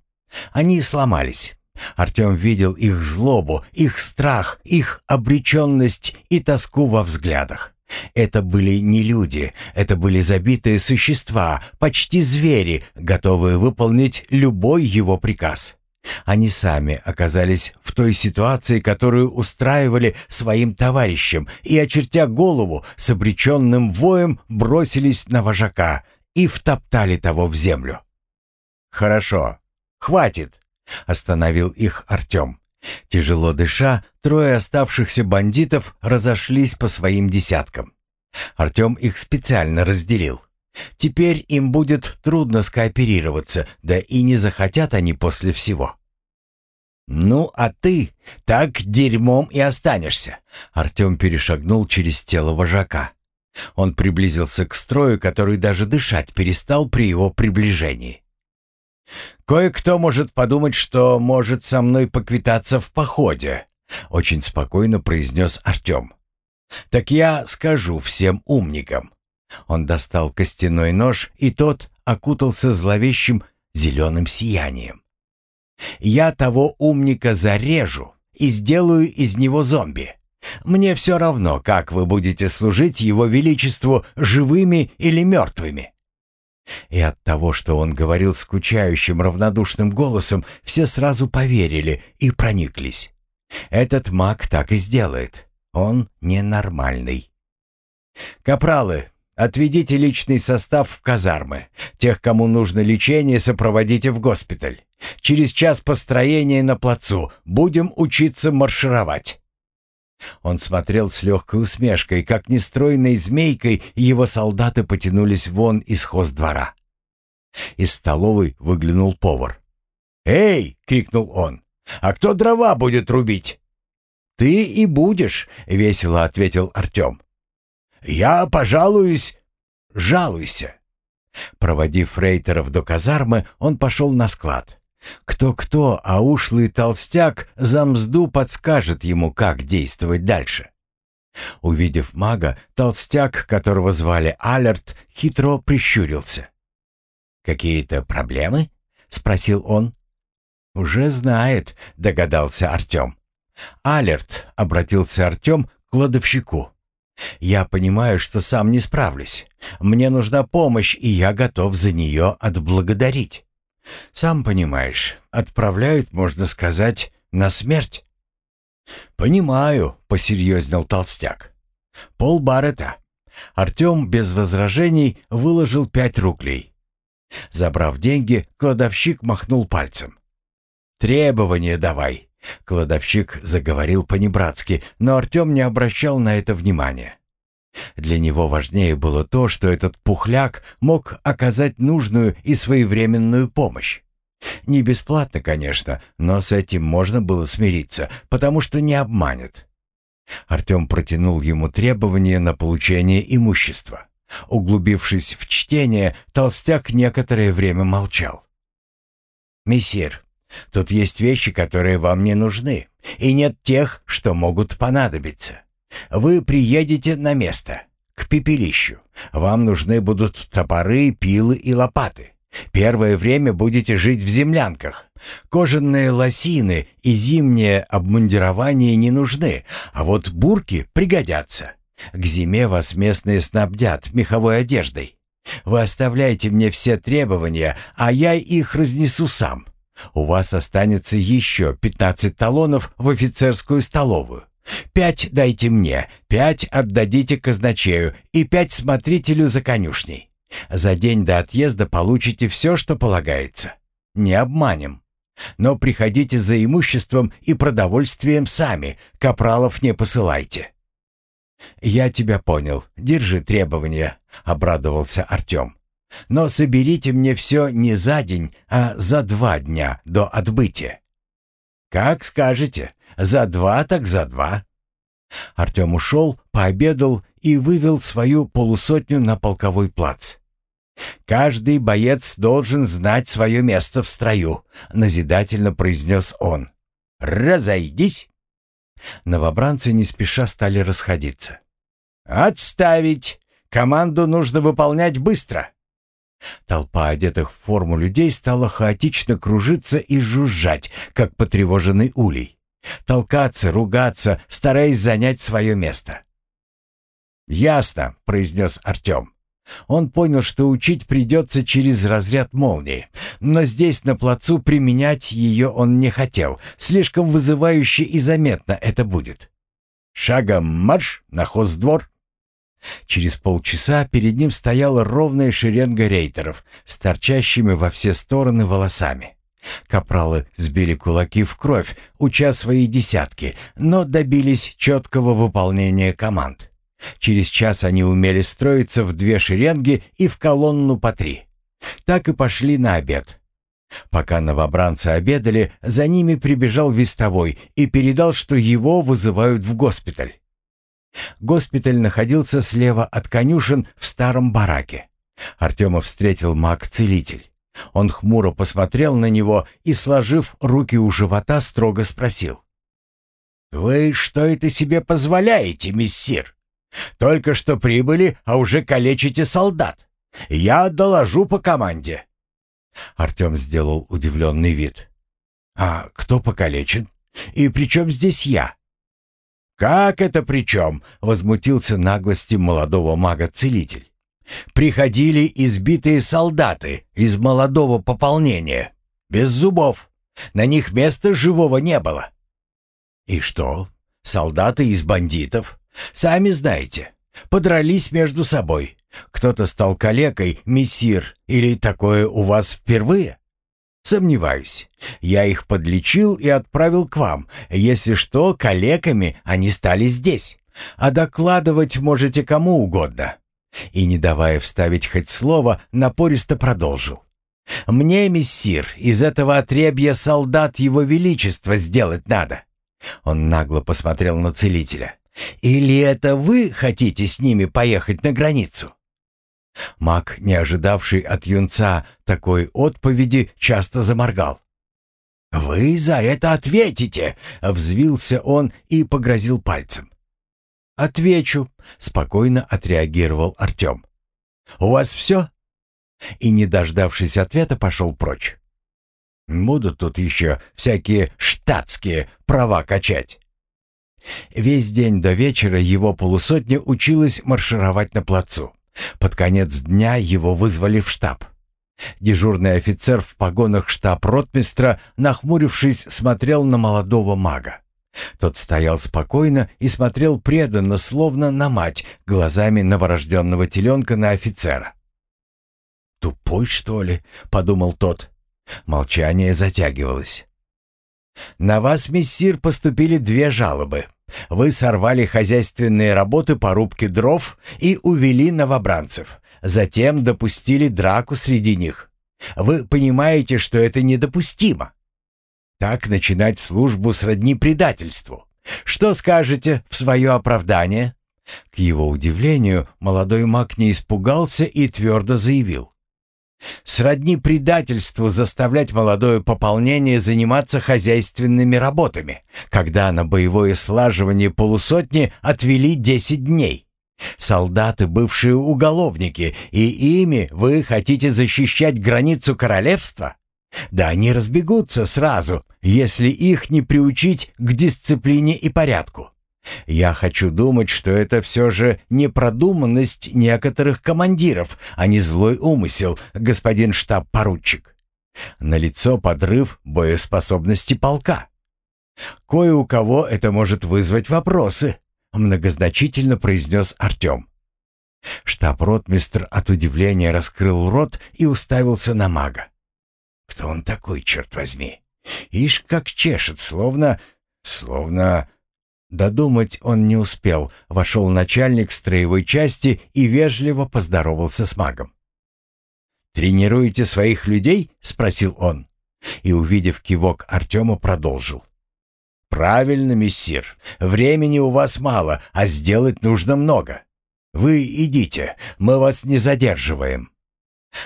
Они сломались. Артем видел их злобу, их страх, их обреченность и тоску во взглядах. Это были не люди, это были забитые существа, почти звери, готовые выполнить любой его приказ. Они сами оказались в той ситуации, которую устраивали своим товарищам, и, очертя голову, с обреченным воем бросились на вожака и втоптали того в землю. «Хорошо, хватит!» — остановил их Артем. Тяжело дыша, трое оставшихся бандитов разошлись по своим десяткам. Артем их специально разделил. Теперь им будет трудно скооперироваться, да и не захотят они после всего. «Ну, а ты так дерьмом и останешься!» Артем перешагнул через тело вожака. Он приблизился к строю, который даже дышать перестал при его приближении. «Кое-кто может подумать, что может со мной поквитаться в походе», — очень спокойно произнес Артем. «Так я скажу всем умникам». Он достал костяной нож, и тот окутался зловещим зеленым сиянием. «Я того умника зарежу и сделаю из него зомби. Мне все равно, как вы будете служить его величеству живыми или мертвыми». И от того, что он говорил скучающим, равнодушным голосом, все сразу поверили и прониклись. Этот маг так и сделает. Он ненормальный. «Капралы, отведите личный состав в казармы. Тех, кому нужно лечение, сопроводите в госпиталь. Через час построения на плацу. Будем учиться маршировать». Он смотрел с легкой усмешкой, как нестройной змейкой его солдаты потянулись вон из хоздвора. Из столовой выглянул повар. «Эй!» — крикнул он. «А кто дрова будет рубить?» «Ты и будешь», — весело ответил Артем. «Я пожалуюсь. Жалуйся». Проводив фрейтеров до казармы, он пошел на склад. Кто-кто, а ушлый толстяк за мзду подскажет ему, как действовать дальше. Увидев мага, толстяк, которого звали Алерт, хитро прищурился. «Какие-то проблемы?» — спросил он. «Уже знает», — догадался Артем. «Алерт», — обратился Артем к кладовщику. «Я понимаю, что сам не справлюсь. Мне нужна помощь, и я готов за нее отблагодарить». Сам понимаешь, отправляют, можно сказать, на смерть. «Понимаю», — посерьезнел толстяк. «Пол барета». Артем без возражений выложил пять рублей. Забрав деньги, кладовщик махнул пальцем. «Требования давай», — кладовщик заговорил по-небратски, но Артем не обращал на это внимания. Для него важнее было то, что этот пухляк мог оказать нужную и своевременную помощь. Не бесплатно, конечно, но с этим можно было смириться, потому что не обманет. Артем протянул ему требования на получение имущества. Углубившись в чтение, толстяк некоторое время молчал. «Мессир, тут есть вещи, которые вам не нужны, и нет тех, что могут понадобиться. Вы приедете на место, к пепелищу. Вам нужны будут топоры, пилы и лопаты. Первое время будете жить в землянках. Кожаные лосины и зимнее обмундирование не нужны, а вот бурки пригодятся. К зиме вас местные снабдят меховой одеждой. Вы оставляйте мне все требования, а я их разнесу сам. У вас останется еще 15 талонов в офицерскую столовую. Пять дайте мне, пять отдадите казначею и пять смотрителю за конюшней. За день до отъезда получите все, что полагается. Не обманем. Но приходите за имуществом и продовольствием сами, капралов не посылайте». «Я тебя понял. Держи требования», — обрадовался Артем. «Но соберите мне все не за день, а за два дня до отбытия». «Как скажете. За два так за два». Артем ушел, пообедал и вывел свою полусотню на полковой плац. «Каждый боец должен знать свое место в строю», — назидательно произнес он. «Разойдись!» Новобранцы не спеша стали расходиться. «Отставить! Команду нужно выполнять быстро!» Толпа одетых в форму людей стала хаотично кружиться и жужжать, как потревоженный улей. Толкаться, ругаться, стараясь занять свое место. «Ясно», — произнес Артем. Он понял, что учить придется через разряд молнии, но здесь на плацу применять ее он не хотел, слишком вызывающе и заметно это будет. «Шагом марш на хоздвор!» Через полчаса перед ним стояла ровная шеренга рейтеров с торчащими во все стороны волосами. Капралы сбили кулаки в кровь, уча свои десятки, но добились четкого выполнения команд. Через час они умели строиться в две шеренги и в колонну по три. Так и пошли на обед. Пока новобранцы обедали, за ними прибежал вестовой и передал, что его вызывают в госпиталь. Госпиталь находился слева от конюшен в старом бараке. Артема встретил маг-целитель. Он хмуро посмотрел на него и, сложив руки у живота, строго спросил. «Вы что это себе позволяете, миссир? Только что прибыли, а уже калечите солдат. Я доложу по команде». Артем сделал удивленный вид. «А кто покалечен? И при чем здесь я?» «Как это при чем?» — возмутился наглости молодого мага-целитель. «Приходили избитые солдаты из молодого пополнения, без зубов. На них места живого не было». «И что? Солдаты из бандитов? Сами знаете, подрались между собой. Кто-то стал калекой, мессир, или такое у вас впервые?» Сомневаюсь. Я их подлечил и отправил к вам. Если что, калеками они стали здесь. А докладывать можете кому угодно. И не давая вставить хоть слово, напористо продолжил. Мне, мессир, из этого отребья солдат его величества сделать надо. Он нагло посмотрел на целителя. Или это вы хотите с ними поехать на границу? Маг, не ожидавший от юнца такой отповеди, часто заморгал. «Вы за это ответите!» — взвился он и погрозил пальцем. «Отвечу», — спокойно отреагировал Артем. «У вас все?» И, не дождавшись ответа, пошел прочь. «Будут тут еще всякие штатские права качать». Весь день до вечера его полусотня училась маршировать на плацу. Под конец дня его вызвали в штаб. Дежурный офицер в погонах штаб-ротмистра, нахмурившись, смотрел на молодого мага. Тот стоял спокойно и смотрел преданно, словно на мать, глазами новорожденного теленка на офицера. «Тупой, что ли?» — подумал тот. Молчание затягивалось. «На вас, мессир, поступили две жалобы. Вы сорвали хозяйственные работы по рубке дров и увели новобранцев. Затем допустили драку среди них. Вы понимаете, что это недопустимо. Так начинать службу сродни предательству. Что скажете в свое оправдание?» К его удивлению, молодой маг не испугался и твердо заявил. Сродни предательству заставлять молодое пополнение заниматься хозяйственными работами, когда на боевое слаживание полусотни отвели 10 дней. Солдаты — бывшие уголовники, и ими вы хотите защищать границу королевства? Да они разбегутся сразу, если их не приучить к дисциплине и порядку. Я хочу думать, что это все же не продуманность некоторых командиров, а не злой умысел, господин штаб-поручик. Налицо подрыв боеспособности полка. Кое у кого это может вызвать вопросы, многозначительно произнес Артем. Штаб-ротмистр от удивления раскрыл рот и уставился на мага. Кто он такой, черт возьми? Ишь, как чешет, словно... словно... Додумать он не успел. Вошел начальник строевой части и вежливо поздоровался с магом. «Тренируете своих людей?» — спросил он. И, увидев кивок Артема, продолжил. «Правильно, мессир. Времени у вас мало, а сделать нужно много. Вы идите, мы вас не задерживаем».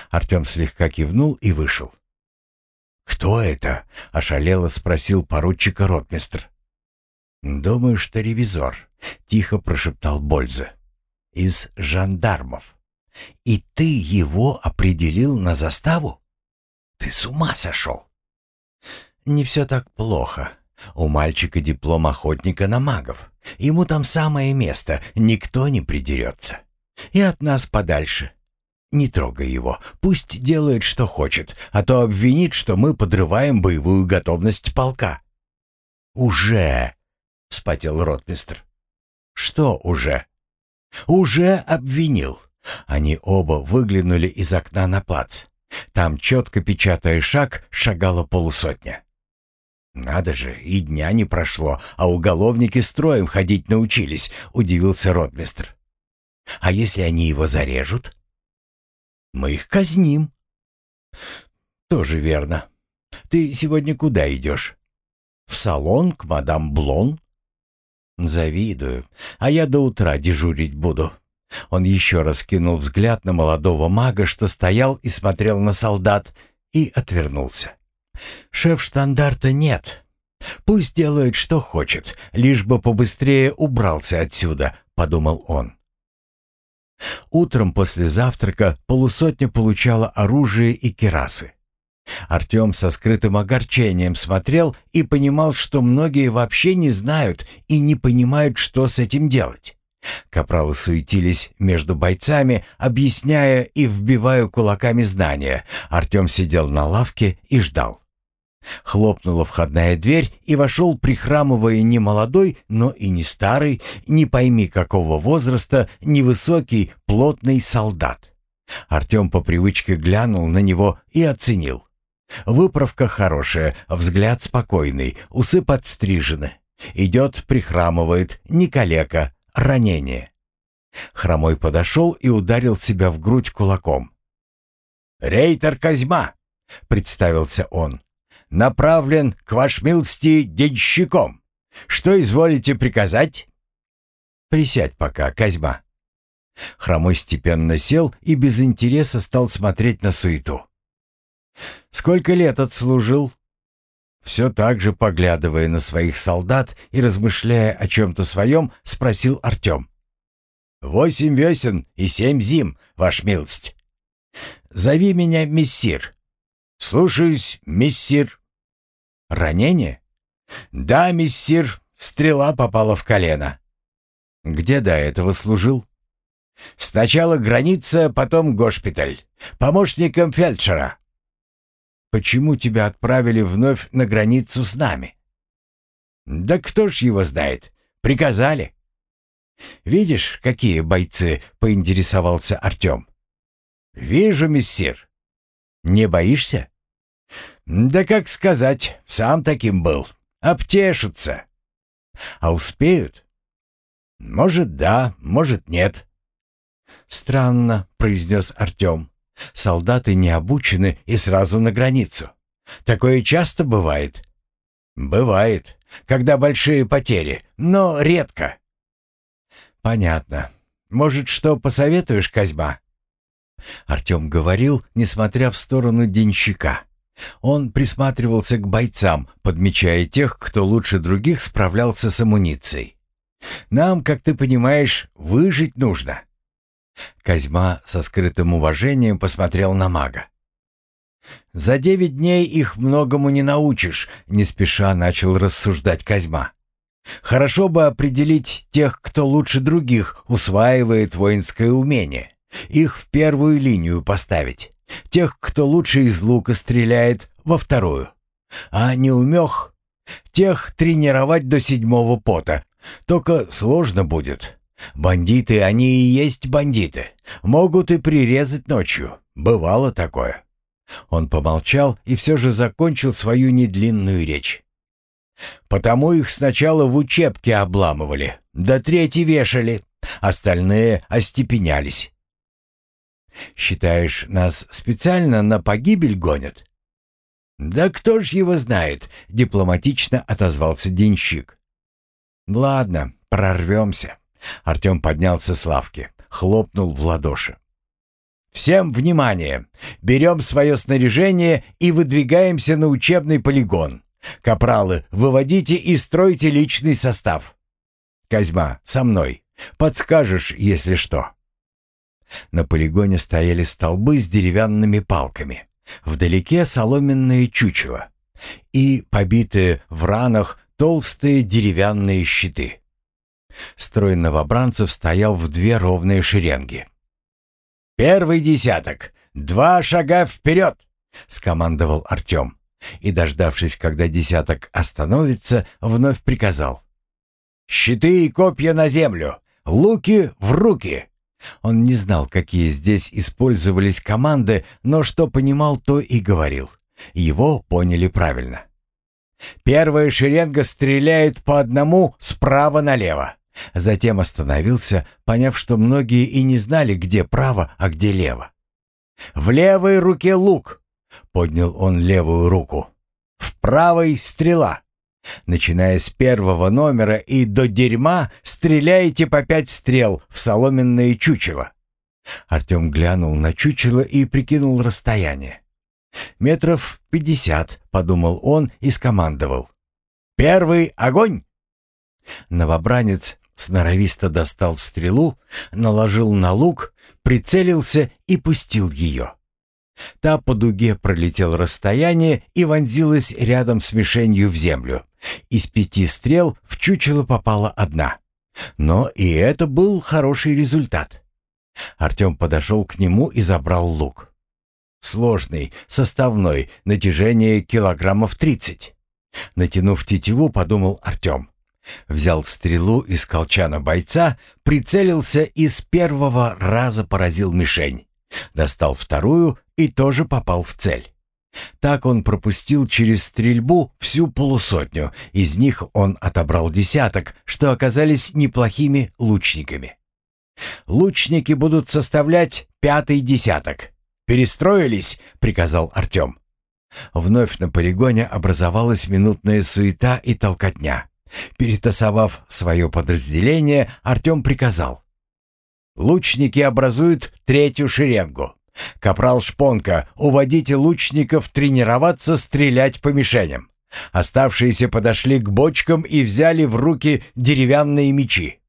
Артем слегка кивнул и вышел. «Кто это?» — ошалело спросил поручика ротмистр. «Думаю, что ревизор», — тихо прошептал Бользе. «Из жандармов. И ты его определил на заставу? Ты с ума сошел?» «Не все так плохо. У мальчика диплом охотника на магов. Ему там самое место, никто не придерется. И от нас подальше. Не трогай его, пусть делает, что хочет, а то обвинит, что мы подрываем боевую готовность полка». «Уже!» Вспотел ротмистр. «Что уже?» «Уже обвинил». Они оба выглянули из окна на плац. Там, четко печатая шаг, шагала полусотня. «Надо же, и дня не прошло, а уголовники строем ходить научились», — удивился ротмистр. «А если они его зарежут?» «Мы их казним». «Тоже верно. Ты сегодня куда идешь?» «В салон к мадам Блон?» «Завидую. А я до утра дежурить буду». Он еще раз кинул взгляд на молодого мага, что стоял и смотрел на солдат, и отвернулся. «Шеф штандарта нет. Пусть делает, что хочет, лишь бы побыстрее убрался отсюда», — подумал он. Утром после завтрака полусотня получала оружие и керасы. Артем со скрытым огорчением смотрел и понимал, что многие вообще не знают и не понимают, что с этим делать. Капралы суетились между бойцами, объясняя и вбивая кулаками знания. Артем сидел на лавке и ждал. Хлопнула входная дверь, и вошел, прихрамывая, не молодой, но и не старый, не пойми какого возраста, невысокий, плотный солдат. Артем по привычке глянул на него и оценил. Выправка хорошая, взгляд спокойный, усы подстрижены. Идет, прихрамывает, не калека, ранение. Хромой подошел и ударил себя в грудь кулаком. «Рейтер Козьма!» — представился он. «Направлен к ваш милости денщиком. Что изволите приказать?» «Присядь пока, Козьма». Хромой степенно сел и без интереса стал смотреть на суету. «Сколько лет отслужил?» Все так же, поглядывая на своих солдат и размышляя о чем-то своем, спросил Артем. «Восемь весен и семь зим, ваш милость. Зови меня мессир». «Слушаюсь, мессир». «Ранение?» «Да, мессир, стрела попала в колено». «Где до этого служил?» «Сначала граница, потом госпиталь. Помощником фельдшера». Почему тебя отправили вновь на границу с нами?» «Да кто ж его знает? Приказали». «Видишь, какие бойцы?» — поинтересовался Артем. «Вижу, мессир». «Не боишься?» «Да как сказать, сам таким был. Обтешутся». «А успеют?» «Может, да, может, нет». «Странно», — произнес Артем. Солдаты не обучены и сразу на границу. Такое часто бывает? Бывает, когда большие потери, но редко. Понятно. Может, что посоветуешь, Козьма? Артем говорил, несмотря в сторону денщика. Он присматривался к бойцам, подмечая тех, кто лучше других справлялся с амуницией. «Нам, как ты понимаешь, выжить нужно. Козьма со скрытым уважением посмотрел на мага. «За девять дней их многому не научишь», — не спеша начал рассуждать Козьма. «Хорошо бы определить тех, кто лучше других усваивает воинское умение. Их в первую линию поставить. Тех, кто лучше из лука стреляет, во вторую. А не умех, тех тренировать до седьмого пота. Только сложно будет. Бандиты, они и есть бандиты. Могут и прирезать ночью. Бывало такое. Он помолчал и все же закончил свою недлинную речь. Потому их сначала в учебке обламывали, до трети вешали, остальные остепенялись. «Считаешь, нас специально на погибель гонят?» «Да кто ж его знает?» — дипломатично отозвался денщик. «Ладно, прорвемся». Артем поднялся с лавки, хлопнул в ладоши. «Всем внимание! Берем свое снаряжение и выдвигаемся на учебный полигон. Капралы, выводите и стройте личный состав. Козьма, со мной. Подскажешь, если что». На полигоне стояли столбы с деревянными палками. Вдалеке соломенные чучела и побитые в ранах толстые деревянные щиты. Строй новобранцев стоял в две ровные шеренги. «Первый десяток! Два шага вперед!» — скомандовал Артем. И, дождавшись, когда десяток остановится, вновь приказал. «Щиты и копья на землю! Луки в руки!» Он не знал, какие здесь использовались команды, но что понимал, то и говорил. Его поняли правильно. «Первая шеренга стреляет по одному справа налево. Затем остановился, поняв, что многие и не знали, где право, а где лево. «В левой руке лук!» — поднял он левую руку. «В правой стрела!» Начиная с первого номера и до дерьма стреляете по пять стрел в соломенное чучело. Артем глянул на чучело и прикинул расстояние. «Метров пятьдесят», — подумал он и скомандовал. «Первый огонь!» Новобранец сноровисто достал стрелу, наложил на лук, прицелился и пустил ее. Та по дуге пролетел расстояние и вонзилась рядом с мишенью в землю. Из пяти стрел в чучело попала одна. Но и это был хороший результат. Артем подошел к нему и забрал лук. Сложный, составной, натяжение килограммов тридцать. Натянув тетиву, подумал Артем. Взял стрелу из колчана бойца, прицелился и с первого раза поразил мишень. Достал вторую и тоже попал в цель. Так он пропустил через стрельбу всю полусотню, из них он отобрал десяток, что оказались неплохими лучниками. «Лучники будут составлять пятый десяток. Перестроились?» — приказал Артем. Вновь на полигоне образовалась минутная суета и толкотня. Перетасовав свое подразделение, Артем приказал. «Лучники образуют третью шеренгу. Капрал Шпонка, уводите лучников тренироваться стрелять по мишеням. Оставшиеся подошли к бочкам и взяли в руки деревянные мечи.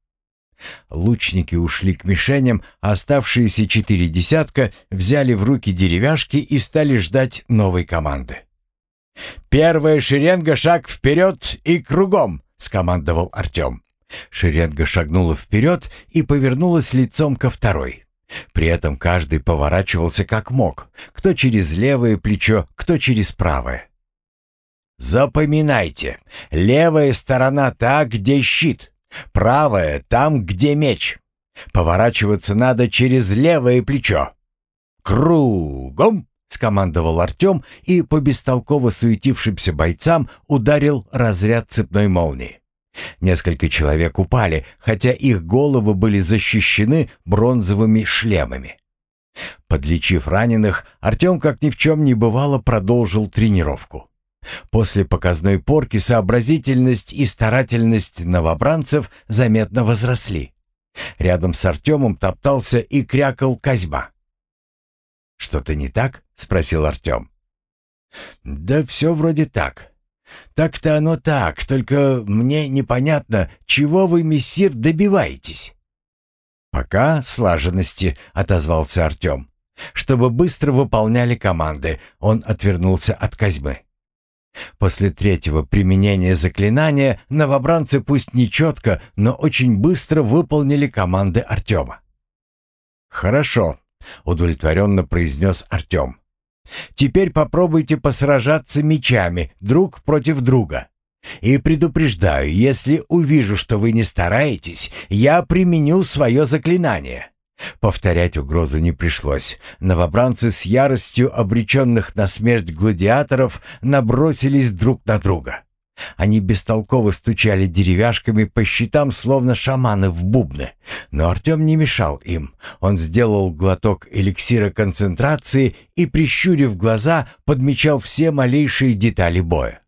Лучники ушли к мишеням, а оставшиеся четыре десятка взяли в руки деревяшки и стали ждать новой команды. «Первая шеренга шаг вперед и кругом!» — скомандовал Артем. Шеренга шагнула вперед и повернулась лицом ко второй. При этом каждый поворачивался как мог, кто через левое плечо, кто через правое. «Запоминайте, левая сторона та, где щит, правая там, где меч. Поворачиваться надо через левое плечо. Кругом!» — скомандовал Артем и по бестолково суетившимся бойцам ударил разряд цепной молнии. Несколько человек упали, хотя их головы были защищены бронзовыми шлемами. Подлечив раненых, Артем, как ни в чем не бывало, продолжил тренировку. После показной порки сообразительность и старательность новобранцев заметно возросли. Рядом с Артемом топтался и крякал Козьма. «Что-то не так?» — спросил Артем. «Да все вроде так. «Так-то оно так, только мне непонятно, чего вы, мессир, добиваетесь?» «Пока слаженности», — отозвался Артем. Чтобы быстро выполняли команды, он отвернулся от Козьмы. После третьего применения заклинания новобранцы пусть не четко, но очень быстро выполнили команды Артема. «Хорошо», — удовлетворенно произнес Артем. Теперь попробуйте посражаться мечами друг против друга. И предупреждаю, если увижу, что вы не стараетесь, я применю свое заклинание». Повторять угрозу не пришлось. Новобранцы с яростью обреченных на смерть гладиаторов набросились друг на друга. Они бестолково стучали деревяшками по щитам, словно шаманы в бубны. Но Артем не мешал им. Он сделал глоток эликсира концентрации и, прищурив глаза, подмечал все малейшие детали боя.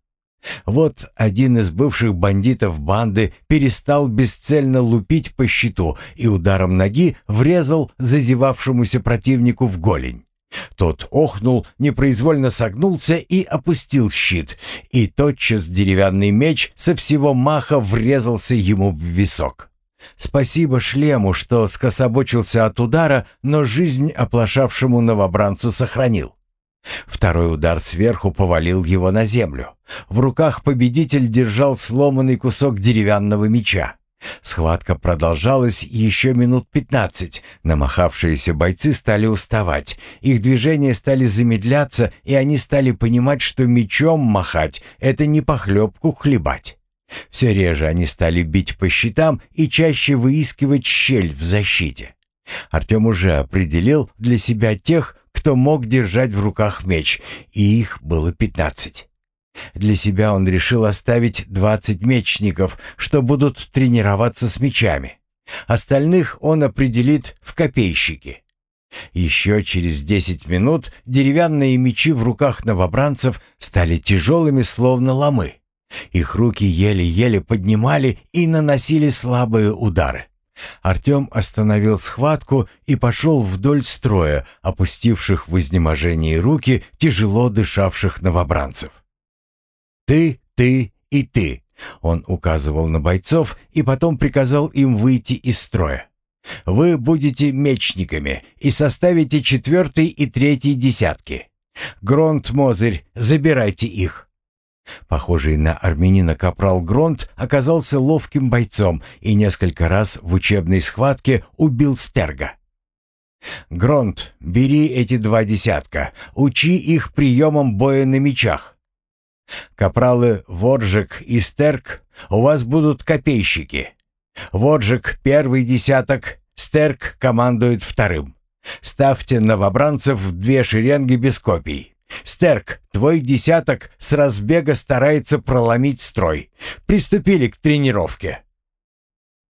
Вот один из бывших бандитов банды перестал бесцельно лупить по щиту и ударом ноги врезал зазевавшемуся противнику в голень. Тот охнул, непроизвольно согнулся и опустил щит, и тотчас деревянный меч со всего маха врезался ему в висок. Спасибо шлему, что скособочился от удара, но жизнь оплошавшему новобранцу сохранил. Второй удар сверху повалил его на землю. В руках победитель держал сломанный кусок деревянного меча. Схватка продолжалась еще минут пятнадцать. Намахавшиеся бойцы стали уставать. Их движения стали замедляться, и они стали понимать, что мечом махать — это не похлебку хлебать. Все реже они стали бить по щитам и чаще выискивать щель в защите. Артем уже определил для себя тех, кто мог держать в руках меч, и их было пятнадцать. Для себя он решил оставить 20 мечников, что будут тренироваться с мечами. Остальных он определит в копейщики. Еще через 10 минут деревянные мечи в руках новобранцев стали тяжелыми, словно ломы. Их руки еле-еле поднимали и наносили слабые удары. Артем остановил схватку и пошел вдоль строя, опустивших в изнеможении руки тяжело дышавших новобранцев. «Ты, ты и ты», — он указывал на бойцов и потом приказал им выйти из строя. «Вы будете мечниками и составите четвертый и третий десятки. Гронт, Мозырь, забирайте их». Похожий на армянина капрал Гронт оказался ловким бойцом и несколько раз в учебной схватке убил Стерга. «Гронт, бери эти два десятка, учи их приемам боя на мечах. Капралы Воржик и Стерг, у вас будут копейщики. Воржик — первый десяток, Стерг командует вторым. Ставьте новобранцев в две шеренги без копий. «Стерк, твой десяток с разбега старается проломить строй. Приступили к тренировке».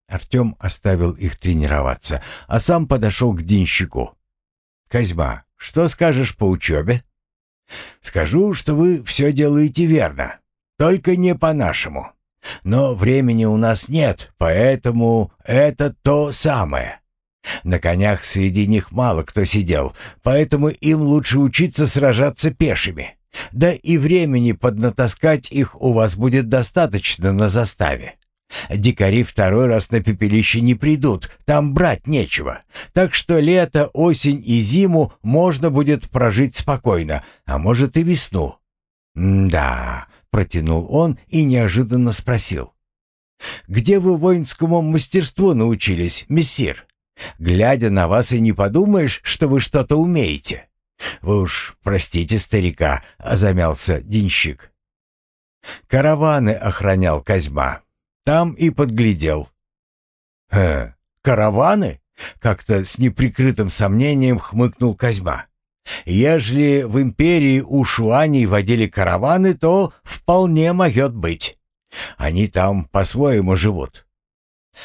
Артем оставил их тренироваться, а сам подошел к денщику. «Козьма, что скажешь по учебе?» «Скажу, что вы все делаете верно, только не по-нашему. Но времени у нас нет, поэтому это то самое. На конях среди них мало кто сидел, поэтому им лучше учиться сражаться пешими. Да и времени поднатаскать их у вас будет достаточно на заставе. Дикари второй раз на пепелище не придут, там брать нечего. Так что лето, осень и зиму можно будет прожить спокойно, а может и весну. «Да», — протянул он и неожиданно спросил. «Где вы воинскому мастерству научились, мессир?» Глядя на вас и не подумаешь, что вы что-то умеете. Вы уж простите старика, замялся денщик. Караваны охранял Козьма. Там и подглядел. «Э, караваны?» — как-то с неприкрытым сомнением хмыкнул Козьма. «Ежели в империи у шуаней водили караваны, то вполне могет быть. Они там по-своему живут.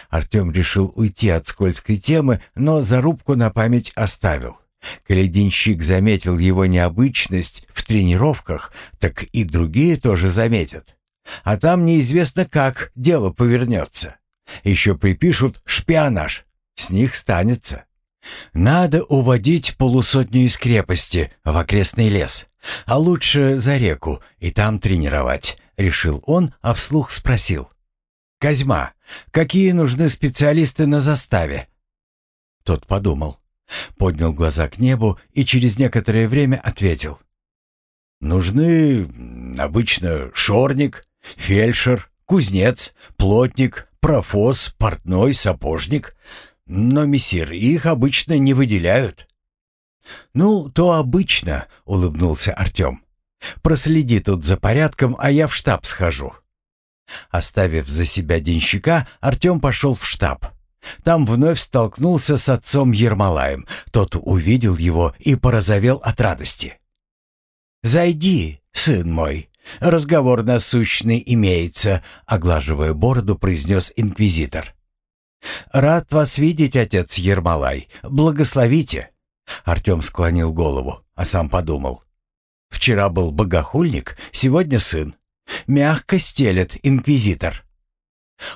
Артем решил уйти от скользкой темы, но зарубку на память оставил. Калединщик заметил его необычность в тренировках, так и другие тоже заметят. А там неизвестно как дело повернется. Еще припишут шпионаж. С них станется. Надо уводить полусотню из крепости в окрестный лес, а лучше за реку и там тренировать, решил он, а вслух спросил. «Козьма, какие нужны специалисты на заставе?» Тот подумал, поднял глаза к небу и через некоторое время ответил. «Нужны обычно шорник, фельдшер, кузнец, плотник, профос, портной, сапожник. Но, мессир, их обычно не выделяют». «Ну, то обычно», — улыбнулся Артем. «Проследи тут за порядком, а я в штаб схожу. Оставив за себя денщика, Артем пошел в штаб. Там вновь столкнулся с отцом Ермолаем. Тот увидел его и порозовел от радости. «Зайди, сын мой, разговор насущный имеется», — оглаживая бороду, произнес инквизитор. «Рад вас видеть, отец Ермолай. Благословите». Артем склонил голову, а сам подумал. «Вчера был богохульник, сегодня сын. Мягко стелет инквизитор.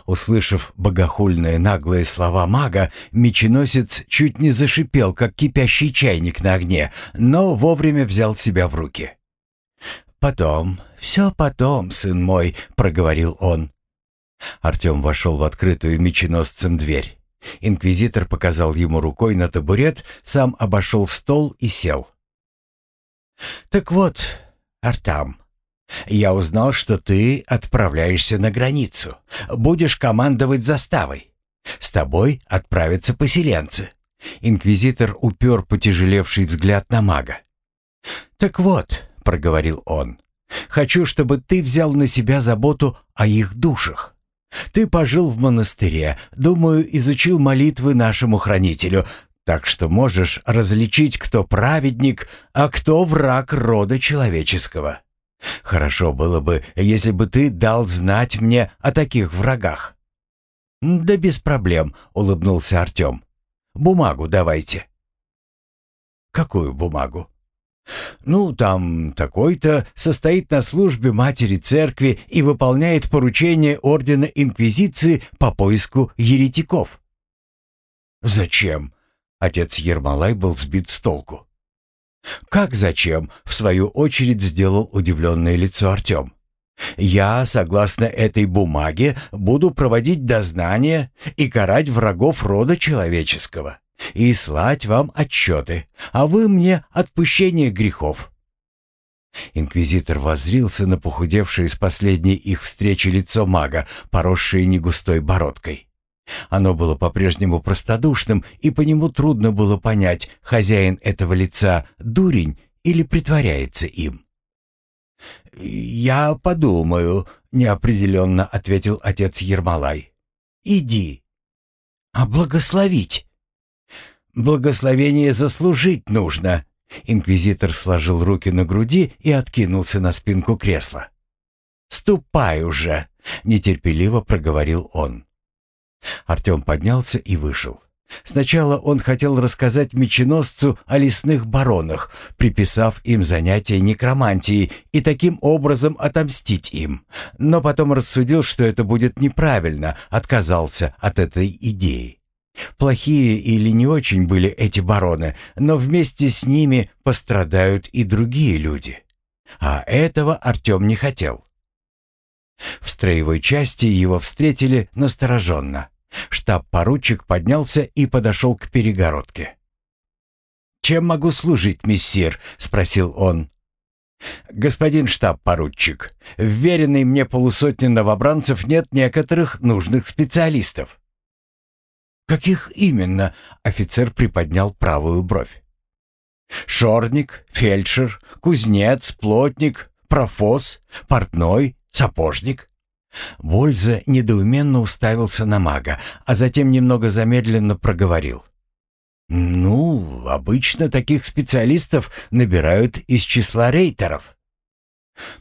Услышав богохульные наглые слова мага, меченосец чуть не зашипел, как кипящий чайник на огне, но вовремя взял себя в руки. «Потом, все потом, сын мой», — проговорил он. Артем вошел в открытую меченосцем дверь. Инквизитор показал ему рукой на табурет, сам обошел стол и сел. «Так вот, Артам, я узнал, что ты отправляешься на границу. Будешь командовать заставой. С тобой отправятся поселенцы. Инквизитор упер потяжелевший взгляд на мага. «Так вот», — проговорил он, — «хочу, чтобы ты взял на себя заботу о их душах. Ты пожил в монастыре, думаю, изучил молитвы нашему хранителю, так что можешь различить, кто праведник, а кто враг рода человеческого. Хорошо было бы, если бы ты дал знать мне о таких врагах». «Да без проблем», — улыбнулся Артем. «Бумагу давайте». «Какую бумагу?» «Ну, там такой-то состоит на службе матери церкви и выполняет поручение Ордена Инквизиции по поиску еретиков». «Зачем?» Отец Ермолай был сбит с толку. «Как зачем?» — в свою очередь сделал удивленное лицо Артем. «Я, согласно этой бумаге, буду проводить дознание и карать врагов рода человеческого, и слать вам отчеты, а вы мне отпущение грехов». Инквизитор воззрился на похудевшее с последней их встречи лицо мага, поросшее негустой бородкой. Оно было по-прежнему простодушным, и по нему трудно было понять, хозяин этого лица — дурень или притворяется им. «Я подумаю», — неопределенно ответил отец Ермолай. «Иди». «А благословить?» «Благословение заслужить нужно», — инквизитор сложил руки на груди и откинулся на спинку кресла. «Ступай уже», — нетерпеливо проговорил он. Артем поднялся и вышел. Сначала он хотел рассказать меченосцу о лесных баронах, приписав им занятия некромантией и таким образом отомстить им. Но потом рассудил, что это будет неправильно, отказался от этой идеи. Плохие или не очень были эти бароны, но вместе с ними пострадают и другие люди. А этого Артем не хотел. В строевой части его встретили настороженно. Штаб-поручик поднялся и подошел к перегородке. «Чем могу служить, мессир?» — спросил он. «Господин штаб-поручик, в веренной мне полусотне новобранцев нет некоторых нужных специалистов». «Каких именно?» — офицер приподнял правую бровь. «Шорник, фельдшер, кузнец, плотник, профос, портной, сапожник». Вольза недоуменно уставился на мага, а затем немного замедленно проговорил. «Ну, обычно таких специалистов набирают из числа рейтеров».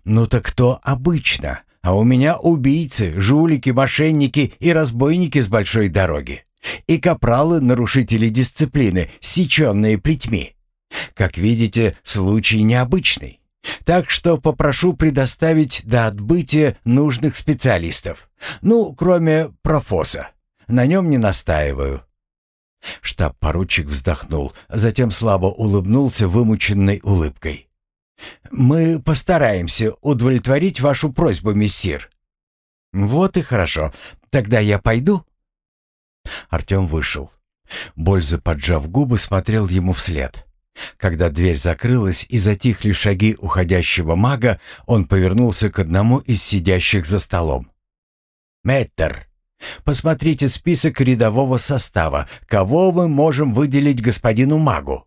«Ну так кто обычно? А у меня убийцы, жулики, мошенники и разбойники с большой дороги. И капралы-нарушители дисциплины, сеченные плетьми. Как видите, случай необычный. Так что попрошу предоставить до отбытия нужных специалистов. Ну, кроме профоса. На нем не настаиваю». Штаб-поручик вздохнул, затем слабо улыбнулся вымученной улыбкой. «Мы постараемся удовлетворить вашу просьбу, мессир». «Вот и хорошо. Тогда я пойду?» Артем вышел. Больза, поджав губы, смотрел ему вслед. Когда дверь закрылась и затихли шаги уходящего мага, он повернулся к одному из сидящих за столом. «Мэттер, посмотрите список рядового состава. Кого мы можем выделить господину магу?»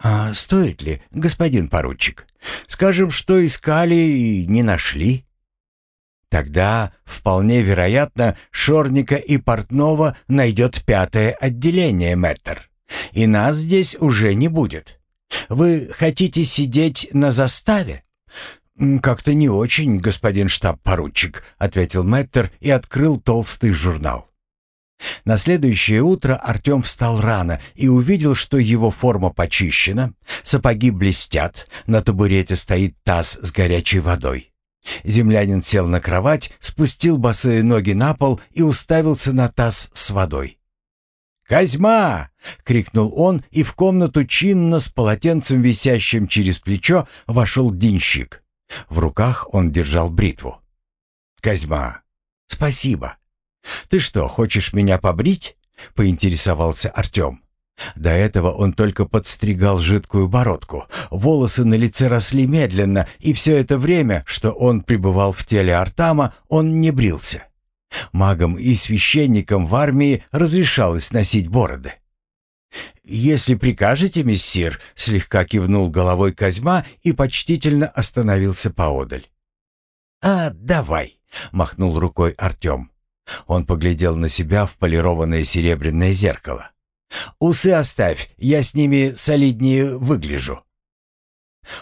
«А стоит ли, господин поручик? Скажем, что искали и не нашли?» Тогда, вполне вероятно, Шорника и Портнова найдет пятое отделение, Мэттер. И нас здесь уже не будет. Вы хотите сидеть на заставе?» «Как-то не очень, господин штаб-поручик», — ответил Мэттер и открыл толстый журнал. На следующее утро Артем встал рано и увидел, что его форма почищена, сапоги блестят, на табурете стоит таз с горячей водой. Землянин сел на кровать, спустил босые ноги на пол и уставился на таз с водой. «Козьма!» — крикнул он, и в комнату чинно с полотенцем, висящим через плечо, вошел денщик. В руках он держал бритву. «Козьма, спасибо. Ты что, хочешь меня побрить?» — поинтересовался Артем. До этого он только подстригал жидкую бородку. Волосы на лице росли медленно, и все это время, что он пребывал в теле Артама, он не брился. Магам и священникам в армии разрешалось носить бороды. «Если прикажете, мессир», — слегка кивнул головой Козьма и почтительно остановился поодаль. «А, давай», — махнул рукой Артем. Он поглядел на себя в полированное серебряное зеркало. «Усы оставь, я с ними солиднее выгляжу».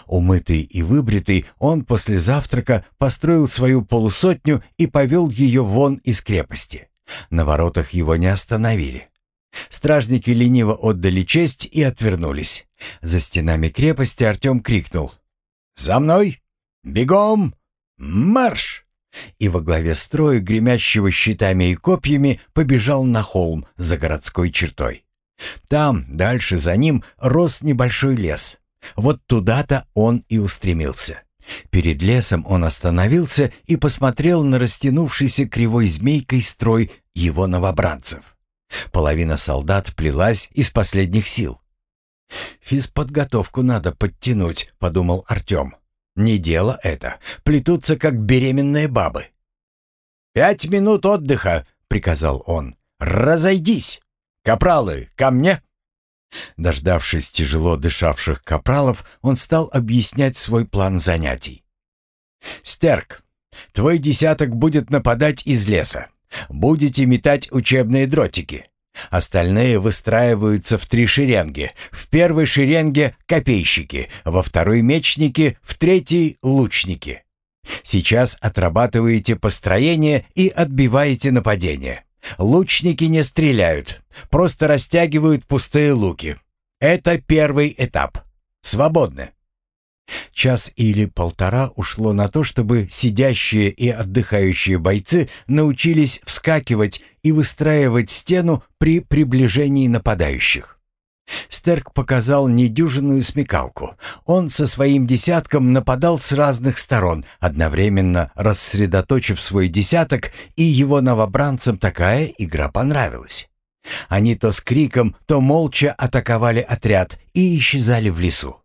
Умытый и выбритый, он после завтрака построил свою полусотню и повел ее вон из крепости. На воротах его не остановили. Стражники лениво отдали честь и отвернулись. За стенами крепости Артем крикнул. «За мной! Бегом! Марш!» и во главе строя, гремящего щитами и копьями, побежал на холм за городской чертой. Там, дальше за ним, рос небольшой лес. Вот туда-то он и устремился. Перед лесом он остановился и посмотрел на растянувшийся кривой змейкой строй его новобранцев. Половина солдат плелась из последних сил. «Физподготовку надо подтянуть», — подумал Артем. «Не дело это. Плетутся, как беременные бабы». «Пять минут отдыха», — приказал он. «Разойдись! Капралы, ко мне!» Дождавшись тяжело дышавших капралов, он стал объяснять свой план занятий. «Стерк, твой десяток будет нападать из леса. Будете метать учебные дротики. Остальные выстраиваются в три шеренги. В первой шеренге — копейщики, во второй — мечники, в третьей — лучники. Сейчас отрабатываете построение и отбиваете нападение. Лучники не стреляют, просто растягивают пустые луки. Это первый этап. Свободны. Час или полтора ушло на то, чтобы сидящие и отдыхающие бойцы научились вскакивать и выстраивать стену при приближении нападающих. Стерк показал недюжинную смекалку. Он со своим десятком нападал с разных сторон, одновременно рассредоточив свой десяток, и его новобранцам такая игра понравилась. Они то с криком, то молча атаковали отряд и исчезали в лесу.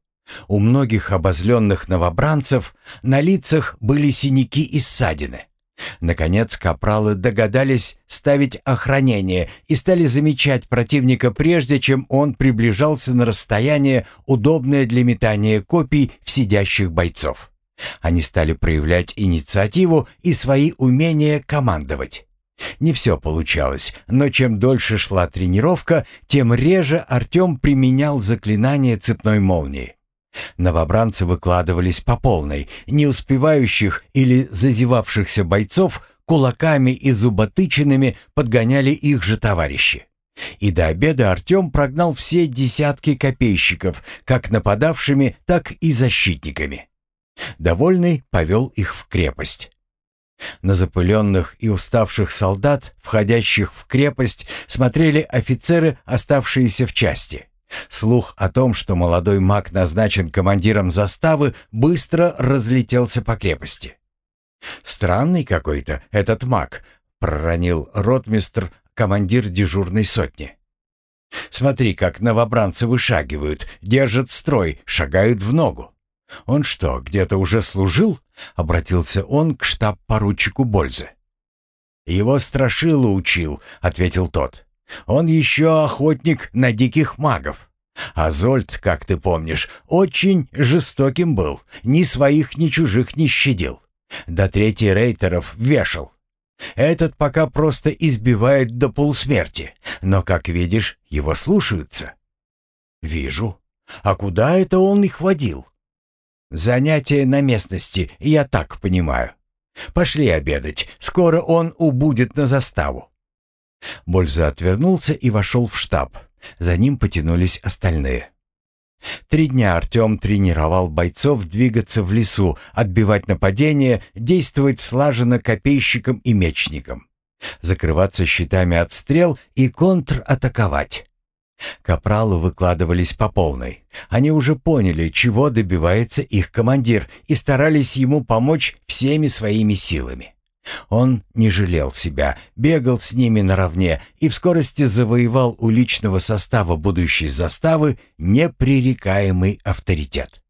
У многих обозленных новобранцев на лицах были синяки и ссадины. Наконец капралы догадались ставить охранение и стали замечать противника прежде, чем он приближался на расстояние, удобное для метания копий в сидящих бойцов. Они стали проявлять инициативу и свои умения командовать. Не все получалось, но чем дольше шла тренировка, тем реже Артем применял заклинание цепной молнии. Новобранцы выкладывались по полной, не успевающих или зазевавшихся бойцов кулаками и зуботычинами подгоняли их же товарищи. И до обеда Артем прогнал все десятки копейщиков, как нападавшими, так и защитниками. Довольный повел их в крепость. На запыленных и уставших солдат, входящих в крепость, смотрели офицеры, оставшиеся в части. Слух о том, что молодой маг назначен командиром заставы, быстро разлетелся по крепости. «Странный какой-то этот маг», — проронил ротмистр, командир дежурной сотни. «Смотри, как новобранцы вышагивают, держат строй, шагают в ногу. Он что, где-то уже служил?» — обратился он к штаб-поручику Бользе. «Его страшило учил», — ответил тот. Он еще охотник на диких магов. А Зольд, как ты помнишь, очень жестоким был, ни своих, ни чужих не щадил. До третий рейтеров вешал. Этот пока просто избивает до полусмерти, но, как видишь, его слушаются. Вижу. А куда это он их водил? Занятие на местности, я так понимаю. Пошли обедать, скоро он убудет на заставу. Больза отвернулся и вошел в штаб. За ним потянулись остальные. Три дня Артем тренировал бойцов двигаться в лесу, отбивать нападения, действовать слаженно копейщиком и мечником, закрываться щитами от стрел и контратаковать. Капралы выкладывались по полной. Они уже поняли, чего добивается их командир, и старались ему помочь всеми своими силами. Он не жалел себя, бегал с ними наравне и в скорости завоевал у личного состава будущей заставы непререкаемый авторитет.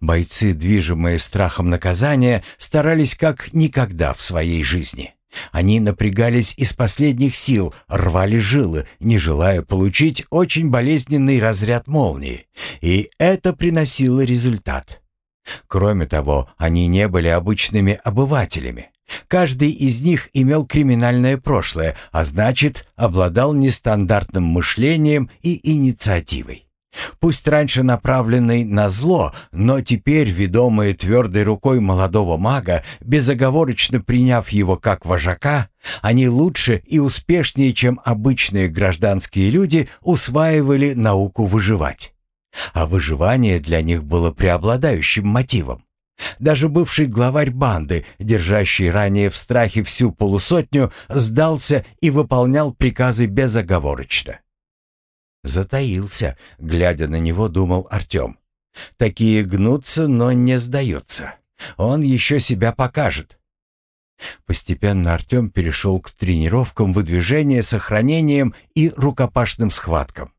Бойцы, движимые страхом наказания, старались как никогда в своей жизни. Они напрягались из последних сил, рвали жилы, не желая получить очень болезненный разряд молнии, и это приносило результат. Кроме того, они не были обычными обывателями. Каждый из них имел криминальное прошлое, а значит, обладал нестандартным мышлением и инициативой. Пусть раньше направленный на зло, но теперь, ведомые твердой рукой молодого мага, безоговорочно приняв его как вожака, они лучше и успешнее, чем обычные гражданские люди, усваивали науку выживать. А выживание для них было преобладающим мотивом. Даже бывший главарь банды, держащий ранее в страхе всю полусотню, сдался и выполнял приказы безоговорочно. Затаился, глядя на него, думал Артем. Такие гнутся, но не сдаются. Он еще себя покажет. Постепенно Артем перешел к тренировкам выдвижения, сохранением и рукопашным схваткам.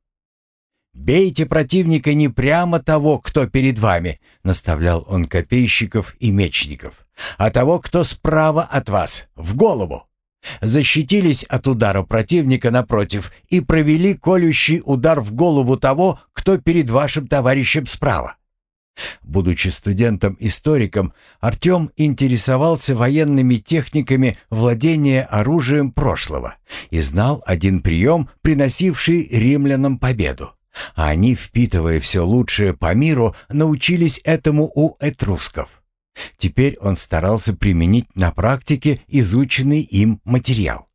«Бейте противника не прямо того, кто перед вами», — наставлял он копейщиков и мечников, «а того, кто справа от вас, в голову. Защитились от удара противника напротив и провели колющий удар в голову того, кто перед вашим товарищем справа. Будучи студентом-историком, Артем интересовался военными техниками владения оружием прошлого и знал один прием, приносивший римлянам победу. А они, впитывая все лучшее по миру, научились этому у этрусков. Теперь он старался применить на практике изученный им материал.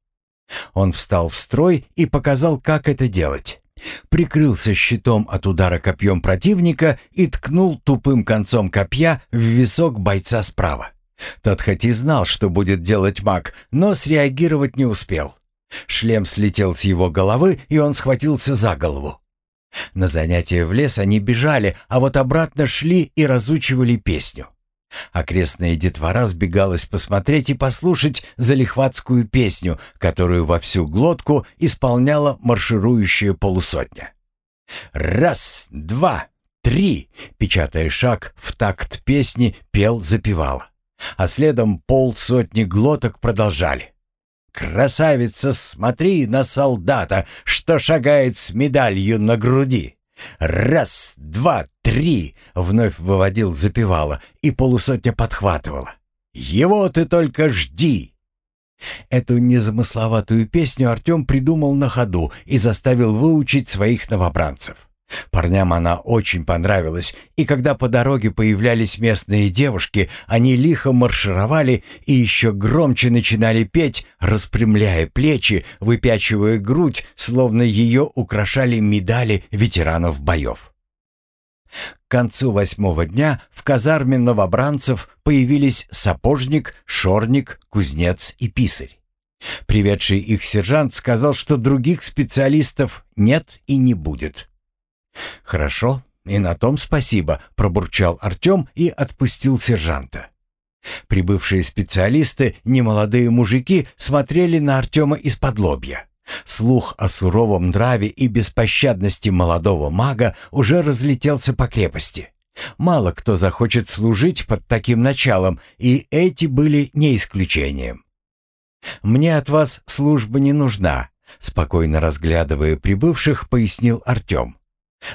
Он встал в строй и показал, как это делать прикрылся щитом от удара копьем противника и ткнул тупым концом копья в висок бойца справа. Тот хоть и знал, что будет делать маг, но среагировать не успел. Шлем слетел с его головы, и он схватился за голову. На занятия в лес они бежали, а вот обратно шли и разучивали песню. Окрестная детвора сбегалась посмотреть и послушать залихватскую песню, которую во всю глотку исполняла марширующая полусотня. «Раз, два, три!» — печатая шаг в такт песни, пел, запевала. А следом полсотни глоток продолжали. «Красавица, смотри на солдата, что шагает с медалью на груди!» «Раз, два, три!» — вновь выводил запевала, и полусотня подхватывала. «Его ты только жди!» Эту незамысловатую песню Артем придумал на ходу и заставил выучить своих новобранцев. Парням она очень понравилась, и когда по дороге появлялись местные девушки, они лихо маршировали и еще громче начинали петь, распрямляя плечи, выпячивая грудь, словно ее украшали медали ветеранов боев. К концу восьмого дня в казарме новобранцев появились сапожник, шорник, кузнец и писарь. Приведший их сержант сказал, что других специалистов нет и не будет. «Хорошо, и на том спасибо», — пробурчал Артем и отпустил сержанта. Прибывшие специалисты, немолодые мужики, смотрели на Артема из-под лобья. Слух о суровом нраве и беспощадности молодого мага уже разлетелся по крепости. Мало кто захочет служить под таким началом, и эти были не исключением. «Мне от вас служба не нужна», — спокойно разглядывая прибывших, пояснил Артем.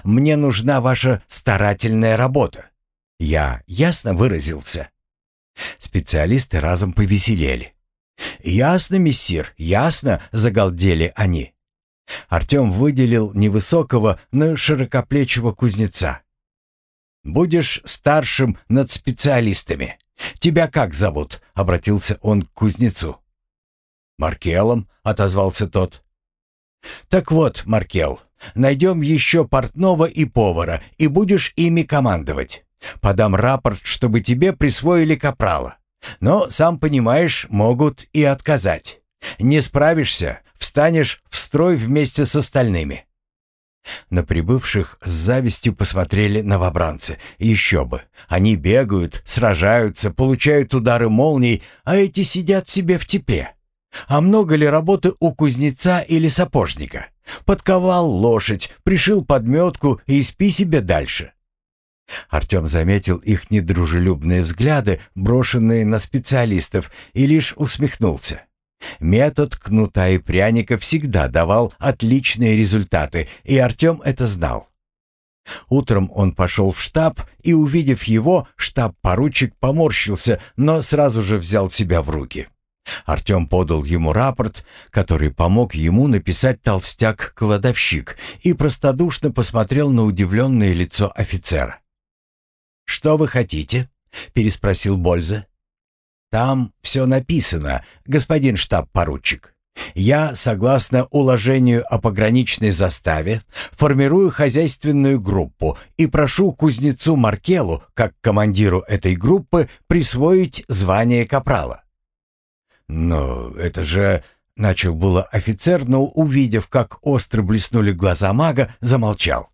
Мне нужна ваша старательная работа. Я ясно выразился?» Специалисты разом повеселели. «Ясно, мессир, ясно», — загалдели они. Артем выделил невысокого, но широкоплечего кузнеца. «Будешь старшим над специалистами. Тебя как зовут?» — обратился он к кузнецу. «Маркелом», — отозвался тот. «Так вот, Маркел, Найдем еще портного и повара, и будешь ими командовать. Подам рапорт, чтобы тебе присвоили капрала. Но, сам понимаешь, могут и отказать. Не справишься, встанешь в строй вместе с остальными». На прибывших с завистью посмотрели новобранцы. Еще бы. Они бегают, сражаются, получают удары молний, а эти сидят себе в тепле. А много ли работы у кузнеца или сапожника? Подковал лошадь, пришил подметку и спи себе дальше. Артем заметил их недружелюбные взгляды, брошенные на специалистов, и лишь усмехнулся. Метод кнута и пряника всегда давал отличные результаты, и Артем это знал. Утром он пошел в штаб, и, увидев его, штаб-поручик поморщился, но сразу же взял себя в руки. Артем подал ему рапорт, который помог ему написать толстяк-кладовщик, и простодушно посмотрел на удивленное лицо офицера. «Что вы хотите?» — переспросил Бользе. «Там все написано, господин штаб-поручик. Я, согласно уложению о пограничной заставе, формирую хозяйственную группу и прошу кузнецу Маркелу, как командиру этой группы, присвоить звание капрала. «Но это же...» — начал было офицер, но, увидев, как остро блеснули глаза мага, замолчал.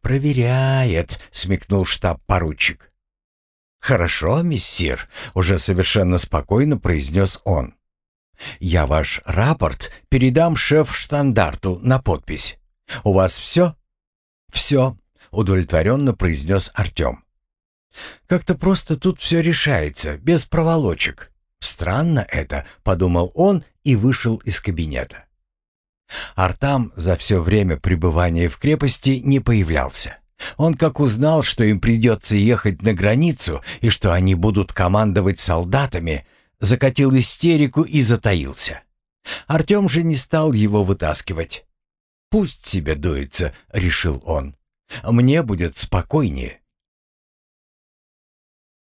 «Проверяет», — смекнул штаб-поручик. «Хорошо, миссир», — уже совершенно спокойно произнес он. «Я ваш рапорт передам шеф-штандарту на подпись. У вас все?» «Все», — удовлетворенно произнес Артем. «Как-то просто тут все решается, без проволочек. Странно это», — подумал он и вышел из кабинета. Артам за все время пребывания в крепости не появлялся. Он как узнал, что им придется ехать на границу и что они будут командовать солдатами, закатил истерику и затаился. Артем же не стал его вытаскивать. «Пусть себе дуется», — решил он. «Мне будет спокойнее».